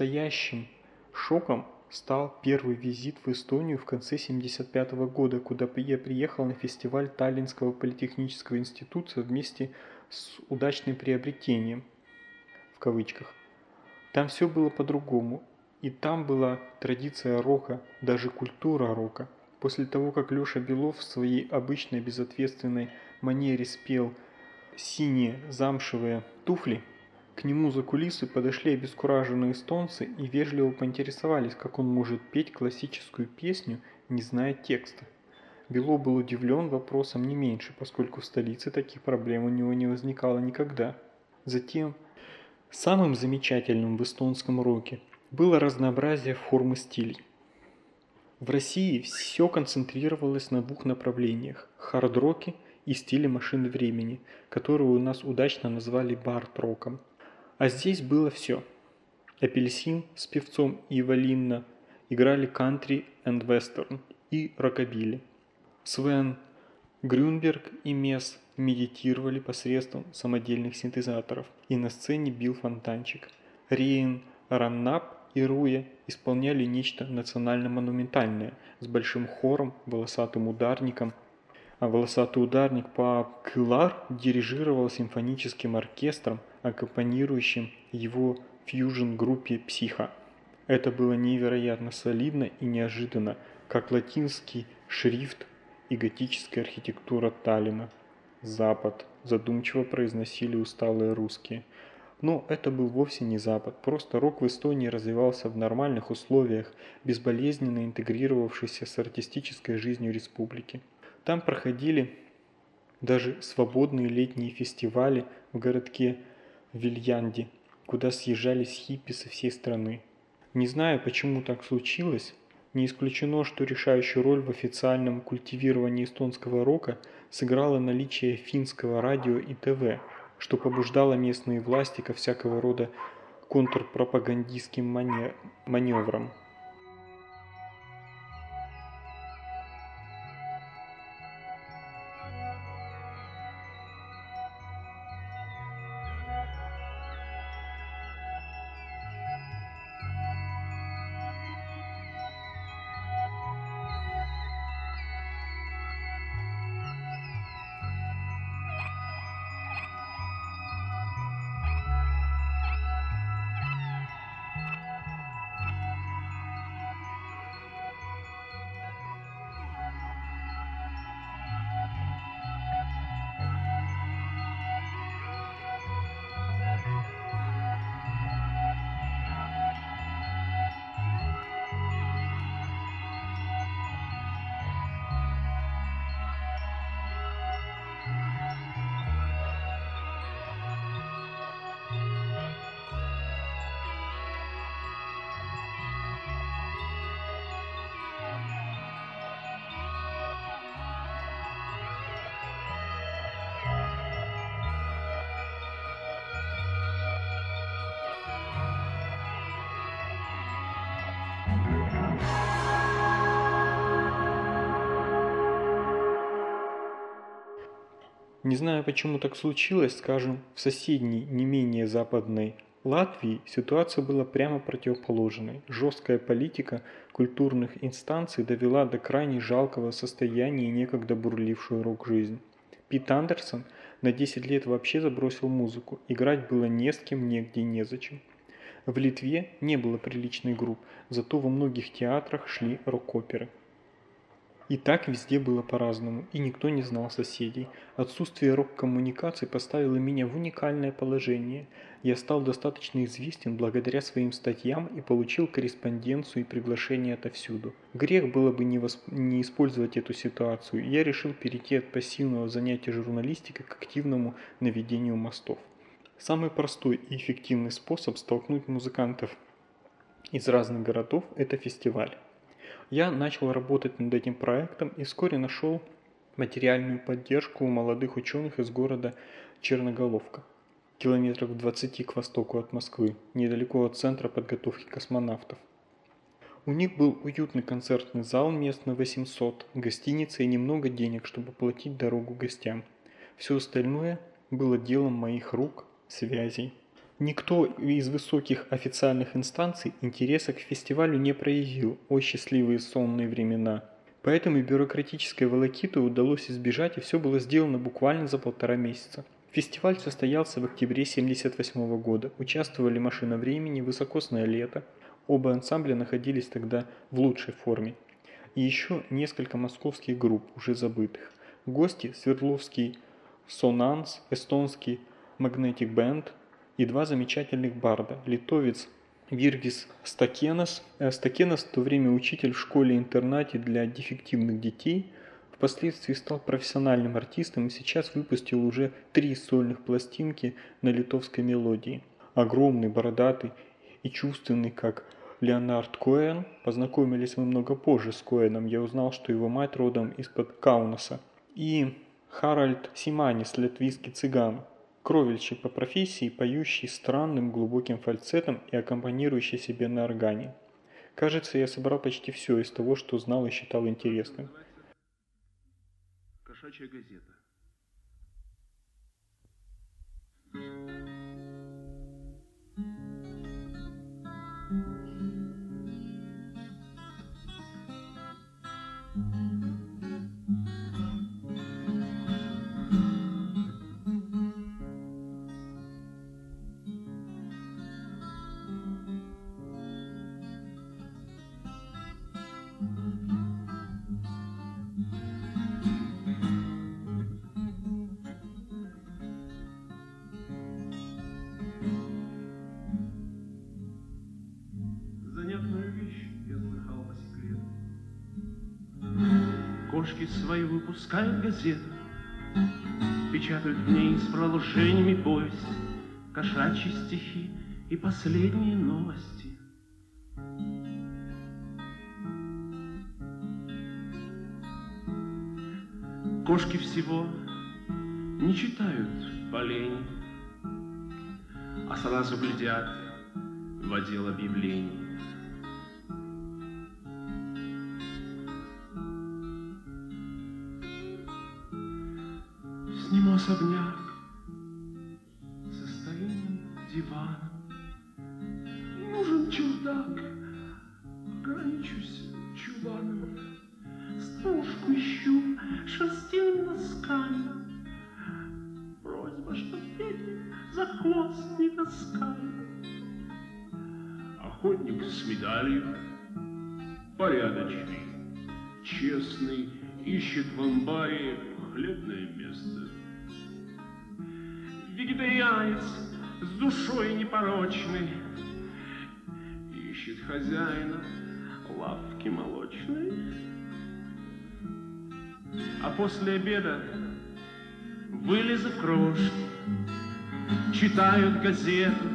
Настоящим шоком стал первый визит в Эстонию в конце 1975 года, куда я приехал на фестиваль Таллинского политехнического института вместе с удачным приобретением, в кавычках. Там все было по-другому, и там была традиция рока, даже культура рока. После того, как Леша Белов в своей обычной безответственной манере спел «Синие замшевые туфли», к нему за кулисы подошли обескураженные эстонцы и вежливо поинтересовались, как он может петь классическую песню, не зная текста. Бело был удивлен вопросом не меньше, поскольку в столице таких проблем у него не возникало никогда. Затем, самым замечательным в эстонском роке было разнообразие форм и стилей. В России все концентрировалось на двух направлениях – хард-роке и стиле машины времени, которую у нас удачно назвали бард-роком. А здесь было все. Апельсин с певцом Ива Линна играли кантри энд вестерн и рокобили. Свен Грюнберг и Мес медитировали посредством самодельных синтезаторов, и на сцене бил фонтанчик. Рейн, Раннап и Руя исполняли нечто национально-монументальное с большим хором, волосатым ударником, волосатый ударник по Кылар дирижировал симфоническим оркестром, аккомпанирующим его фьюжн-группе «Психа». Это было невероятно солидно и неожиданно, как латинский шрифт и готическая архитектура Таллина. «Запад», задумчиво произносили усталые русские. Но это был вовсе не Запад, просто рок в Эстонии развивался в нормальных условиях, безболезненно интегрировавшийся с артистической жизнью республики. Там проходили даже свободные летние фестивали в городке Вильянди, куда съезжались хиппи со всей страны. Не знаю, почему так случилось, не исключено, что решающую роль в официальном культивировании эстонского рока сыграло наличие финского радио и ТВ, что побуждало местные власти ко всякого рода контрпропагандистским мане- маневрам. Не знаю, почему так случилось, скажем, в соседней, не менее западной Латвии ситуация была прямо противоположной. Жесткая политика культурных инстанций довела до крайне жалкого состояния некогда бурлившую рок-жизнь. Пит Андерсон на 10 лет вообще забросил музыку, играть было не с кем, негде, незачем. В Литве не было приличной групп, зато во многих театрах шли рок-оперы. И так везде было по-разному, и никто не знал соседей. Отсутствие рок-коммуникаций поставило меня в уникальное положение. Я стал достаточно известен благодаря своим статьям и получил корреспонденцию и приглашения отовсюду. Грех было бы не, восп... не использовать эту ситуацию, я решил перейти от пассивного занятия журналистикой к активному наведению мостов. Самый простой и эффективный способ столкнуть музыкантов из разных городов – это фестиваль. Я начал работать над этим проектом и вскоре нашел материальную поддержку у молодых ученых из города Черноголовка, километров 20 к востоку от Москвы, недалеко от центра подготовки космонавтов. У них был уютный концертный зал мест на 800, гостиница и немного денег, чтобы платить дорогу гостям. Все остальное было делом моих рук, связей. Никто из высоких официальных инстанций интереса к фестивалю не проявил, о счастливые сонные времена. Поэтому бюрократической волокиты удалось избежать, и все было сделано буквально за полтора месяца. Фестиваль состоялся в октябре 1978 года. Участвовали «Машина времени», «Высокосное лето». Оба ансамбля находились тогда в лучшей форме. И еще несколько московских групп, уже забытых. Гости – Свердловский «Сонанс», эстонский «Magnetic Band» и два замечательных барда – литовец Виргис Стакенос. Э, Стакенос в то время учитель в школе-интернате для дефективных детей. Впоследствии стал профессиональным артистом и сейчас выпустил уже три сольных пластинки на литовской мелодии. Огромный, бородатый и чувственный, как Леонард Коэн. Познакомились мы много позже с Коэном. Я узнал, что его мать родом из-под Каунаса. И Харальд Симанис, латвийский цыган, кровельщик по профессии, поющий странным глубоким фальцетом и аккомпанирующий себе на органе. Кажется, я собрал почти все из того, что знал и считал интересным. Кошачья газета. Кошки свои выпускают газету, Печатают в ней с продолжениями повесть, Кошачьи стихи и последние новости. Кошки всего не читают по лени, А сразу глядят в отдел объявлений. Особняк со старинным диваном. Нужен чердак, ограничусь чуланом. Стружку ищу шерстяными носками. Просьба, чтоб Петя за хвост не таскали. Охотник с медалью, порядочный, честный, ищет в амбаре хлебное место. Вегетарианец с душой непорочной. Ищет хозяина лавки молочной. А после обеда, вылезав крошки, читают газету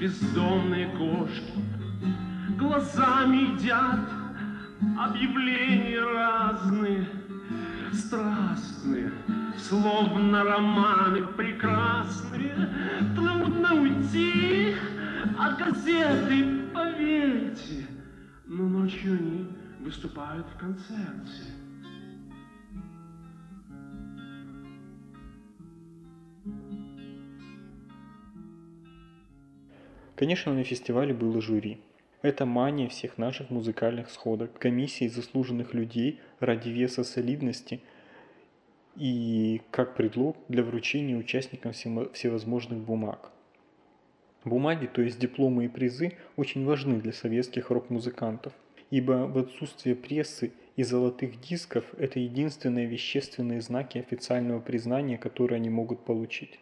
бездомные кошки, глазами едят объявления разные, страстные, словно романы прекрасные. Трудно уйти от газеты, поверьте, но ночью они выступают в концерте. Конечно, на фестивале было жюри. Это мания всех наших музыкальных сходок, комиссии заслуженных людей ради веса солидности и как предлог для вручения участникам всевозможных бумаг. Бумаги, то есть дипломы и призы, очень важны для советских рок-музыкантов, ибо в отсутствие прессы и золотых дисков это единственные вещественные знаки официального признания, которые они могут получить.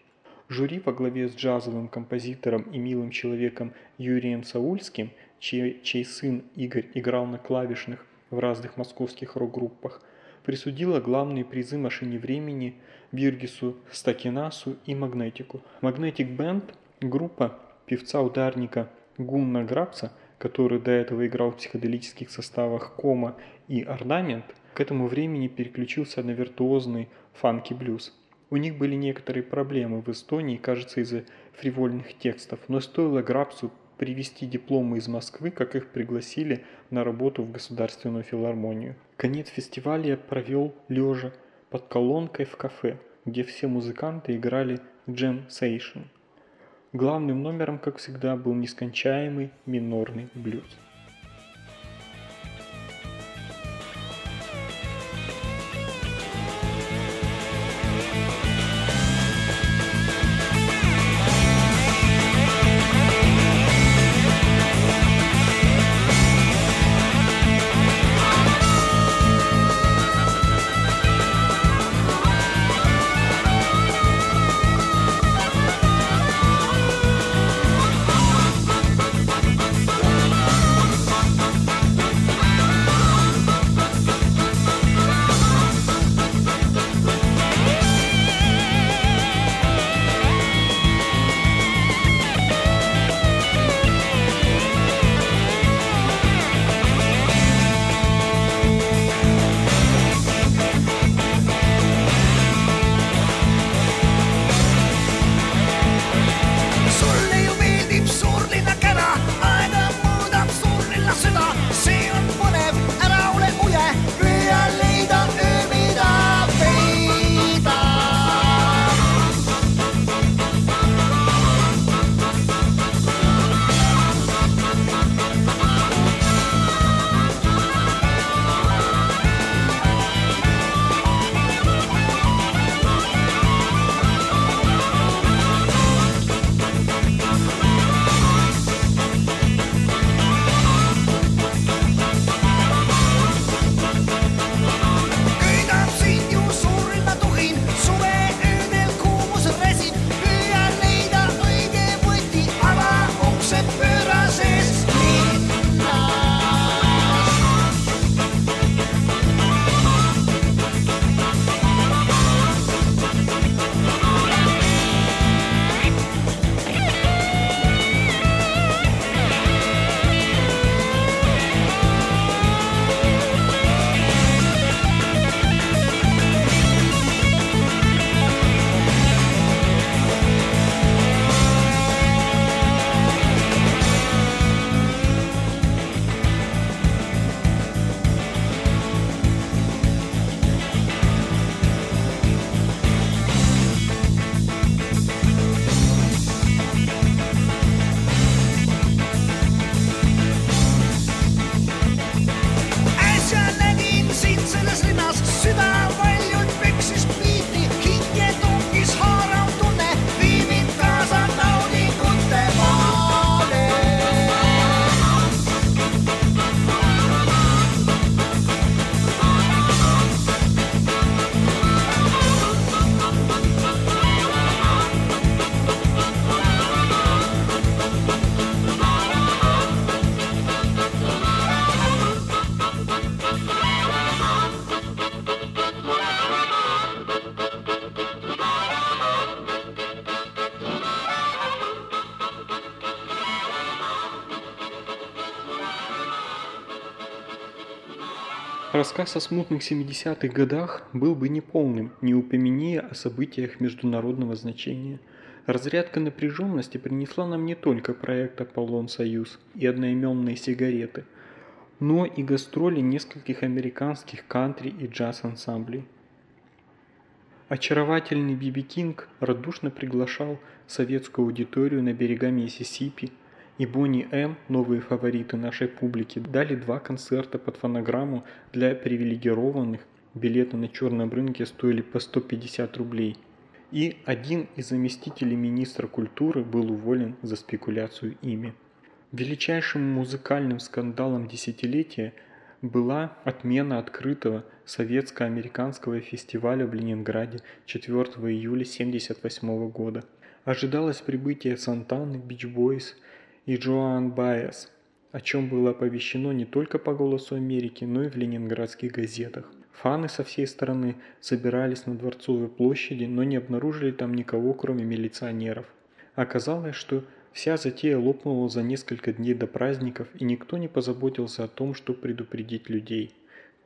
Жюри во главе с джазовым композитором и милым человеком Юрием Саульским, чей, чей сын Игорь играл на клавишных в разных московских рок-группах, присудила главные призы «Машине времени», Биргису, Стакинасу и Магнетику. Magnetic Band – группа певца-ударника Гунна Грабса, который до этого играл в психоделических составах Кома и Орнамент, к этому времени переключился на виртуозный фанки-блюз. У них были некоторые проблемы в Эстонии, кажется, из-за фривольных текстов, но стоило Грабсу привезти дипломы из Москвы, как их пригласили на работу в Государственную филармонию. Конец фестиваля провел лежа под колонкой в кафе, где все музыканты играли джем сейшн. Главным номером, как всегда, был нескончаемый минорный блюз. Рассказ о смутных 70-х годах был бы неполным, не упоминая о событиях международного значения. Разрядка напряженности принесла нам не только проект «Аполлон-Союз» и одноименные сигареты, но и гастроли нескольких американских кантри и джаз-ансамблей. Очаровательный Биби Кинг радушно приглашал советскую аудиторию на берега Миссисипи, и Бонни М, новые фавориты нашей публики, дали два концерта под фонограмму для привилегированных, билеты на черном рынке стоили по 150 рублей. И один из заместителей министра культуры был уволен за спекуляцию ими. Величайшим музыкальным скандалом десятилетия была отмена открытого советско-американского фестиваля в Ленинграде 4 июля 1978 года. Ожидалось прибытие Сантаны, Бич Бойс и Джоан Байес, о чем было оповещено не только по «Голосу Америки», но и в ленинградских газетах. Фаны со всей страны собирались на Дворцовой площади, но не обнаружили там никого, кроме милиционеров. Оказалось, что вся затея лопнула за несколько дней до праздников, и никто не позаботился о том, чтобы предупредить людей.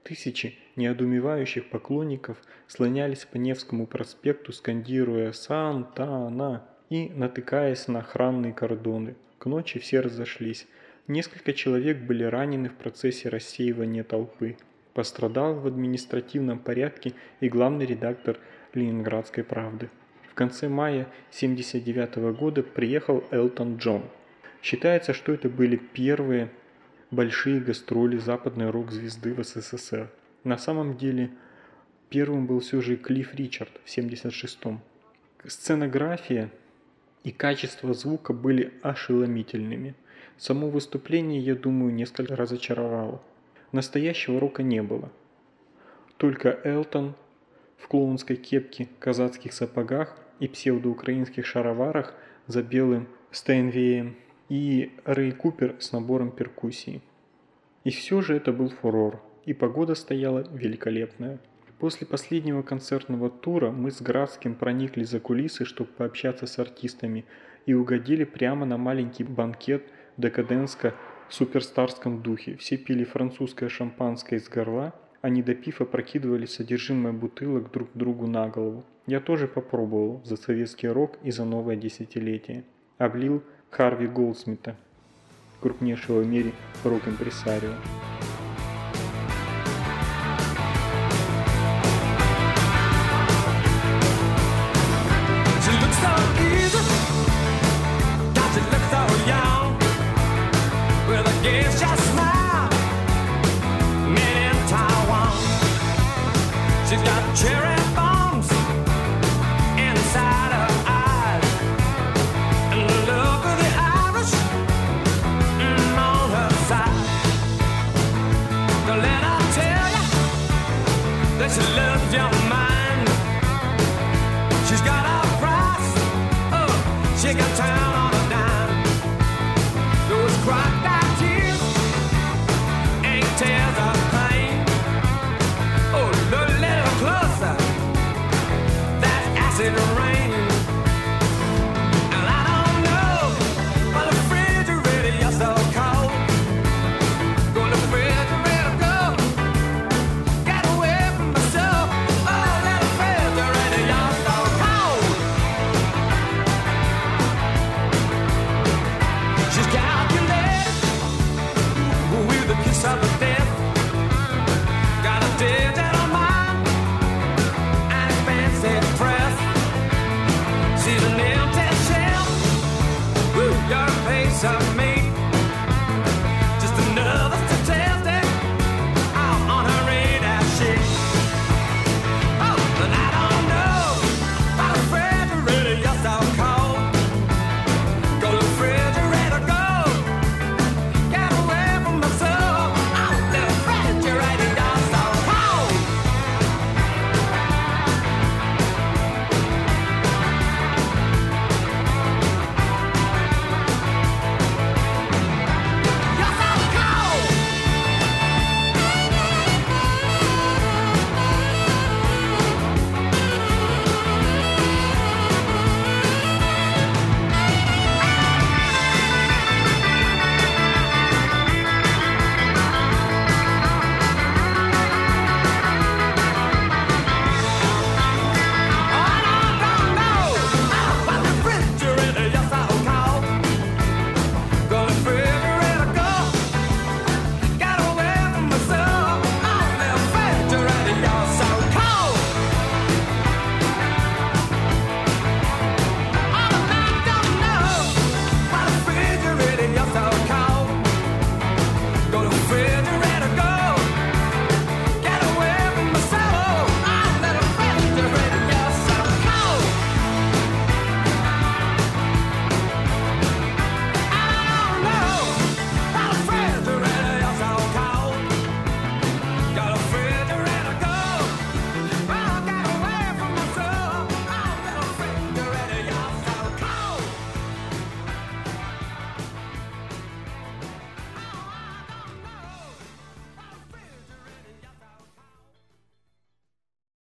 Тысячи неодумевающих поклонников слонялись по Невскому проспекту, скандируя «Сантана» и натыкаясь на охранные кордоны. К ночи все разошлись. Несколько человек были ранены в процессе рассеивания толпы. Пострадал в административном порядке и главный редактор «Ленинградской правды». в конце мая 1979 года приехал Элтон Джон. Считается, что это были первые большие гастроли западной рок-звезды в СССР. На самом деле, первым был все же Клифф Ричард в 1976 Сценография и качество звука были ошеломительными. Само выступление, я думаю, несколько разочаровало. Настоящего рока не было. Только Элтон в клоунской кепке, казацких сапогах и псевдоукраинских шароварах за белым Стейнвеем и Рэй Купер с набором перкуссии. И все же это был фурор, и погода стояла великолепная. После последнего концертного тура мы с Градским проникли за кулисы, чтобы пообщаться с артистами, и угодили прямо на маленький банкет в декаденско-суперстарском духе. Все пили французское шампанское из горла, а не допив опрокидывали содержимое бутылок друг другу на голову. Я тоже попробовал за советский рок и за новое десятилетие. Облил Харви Голдсмита, крупнейшего в мире рок-импресарио.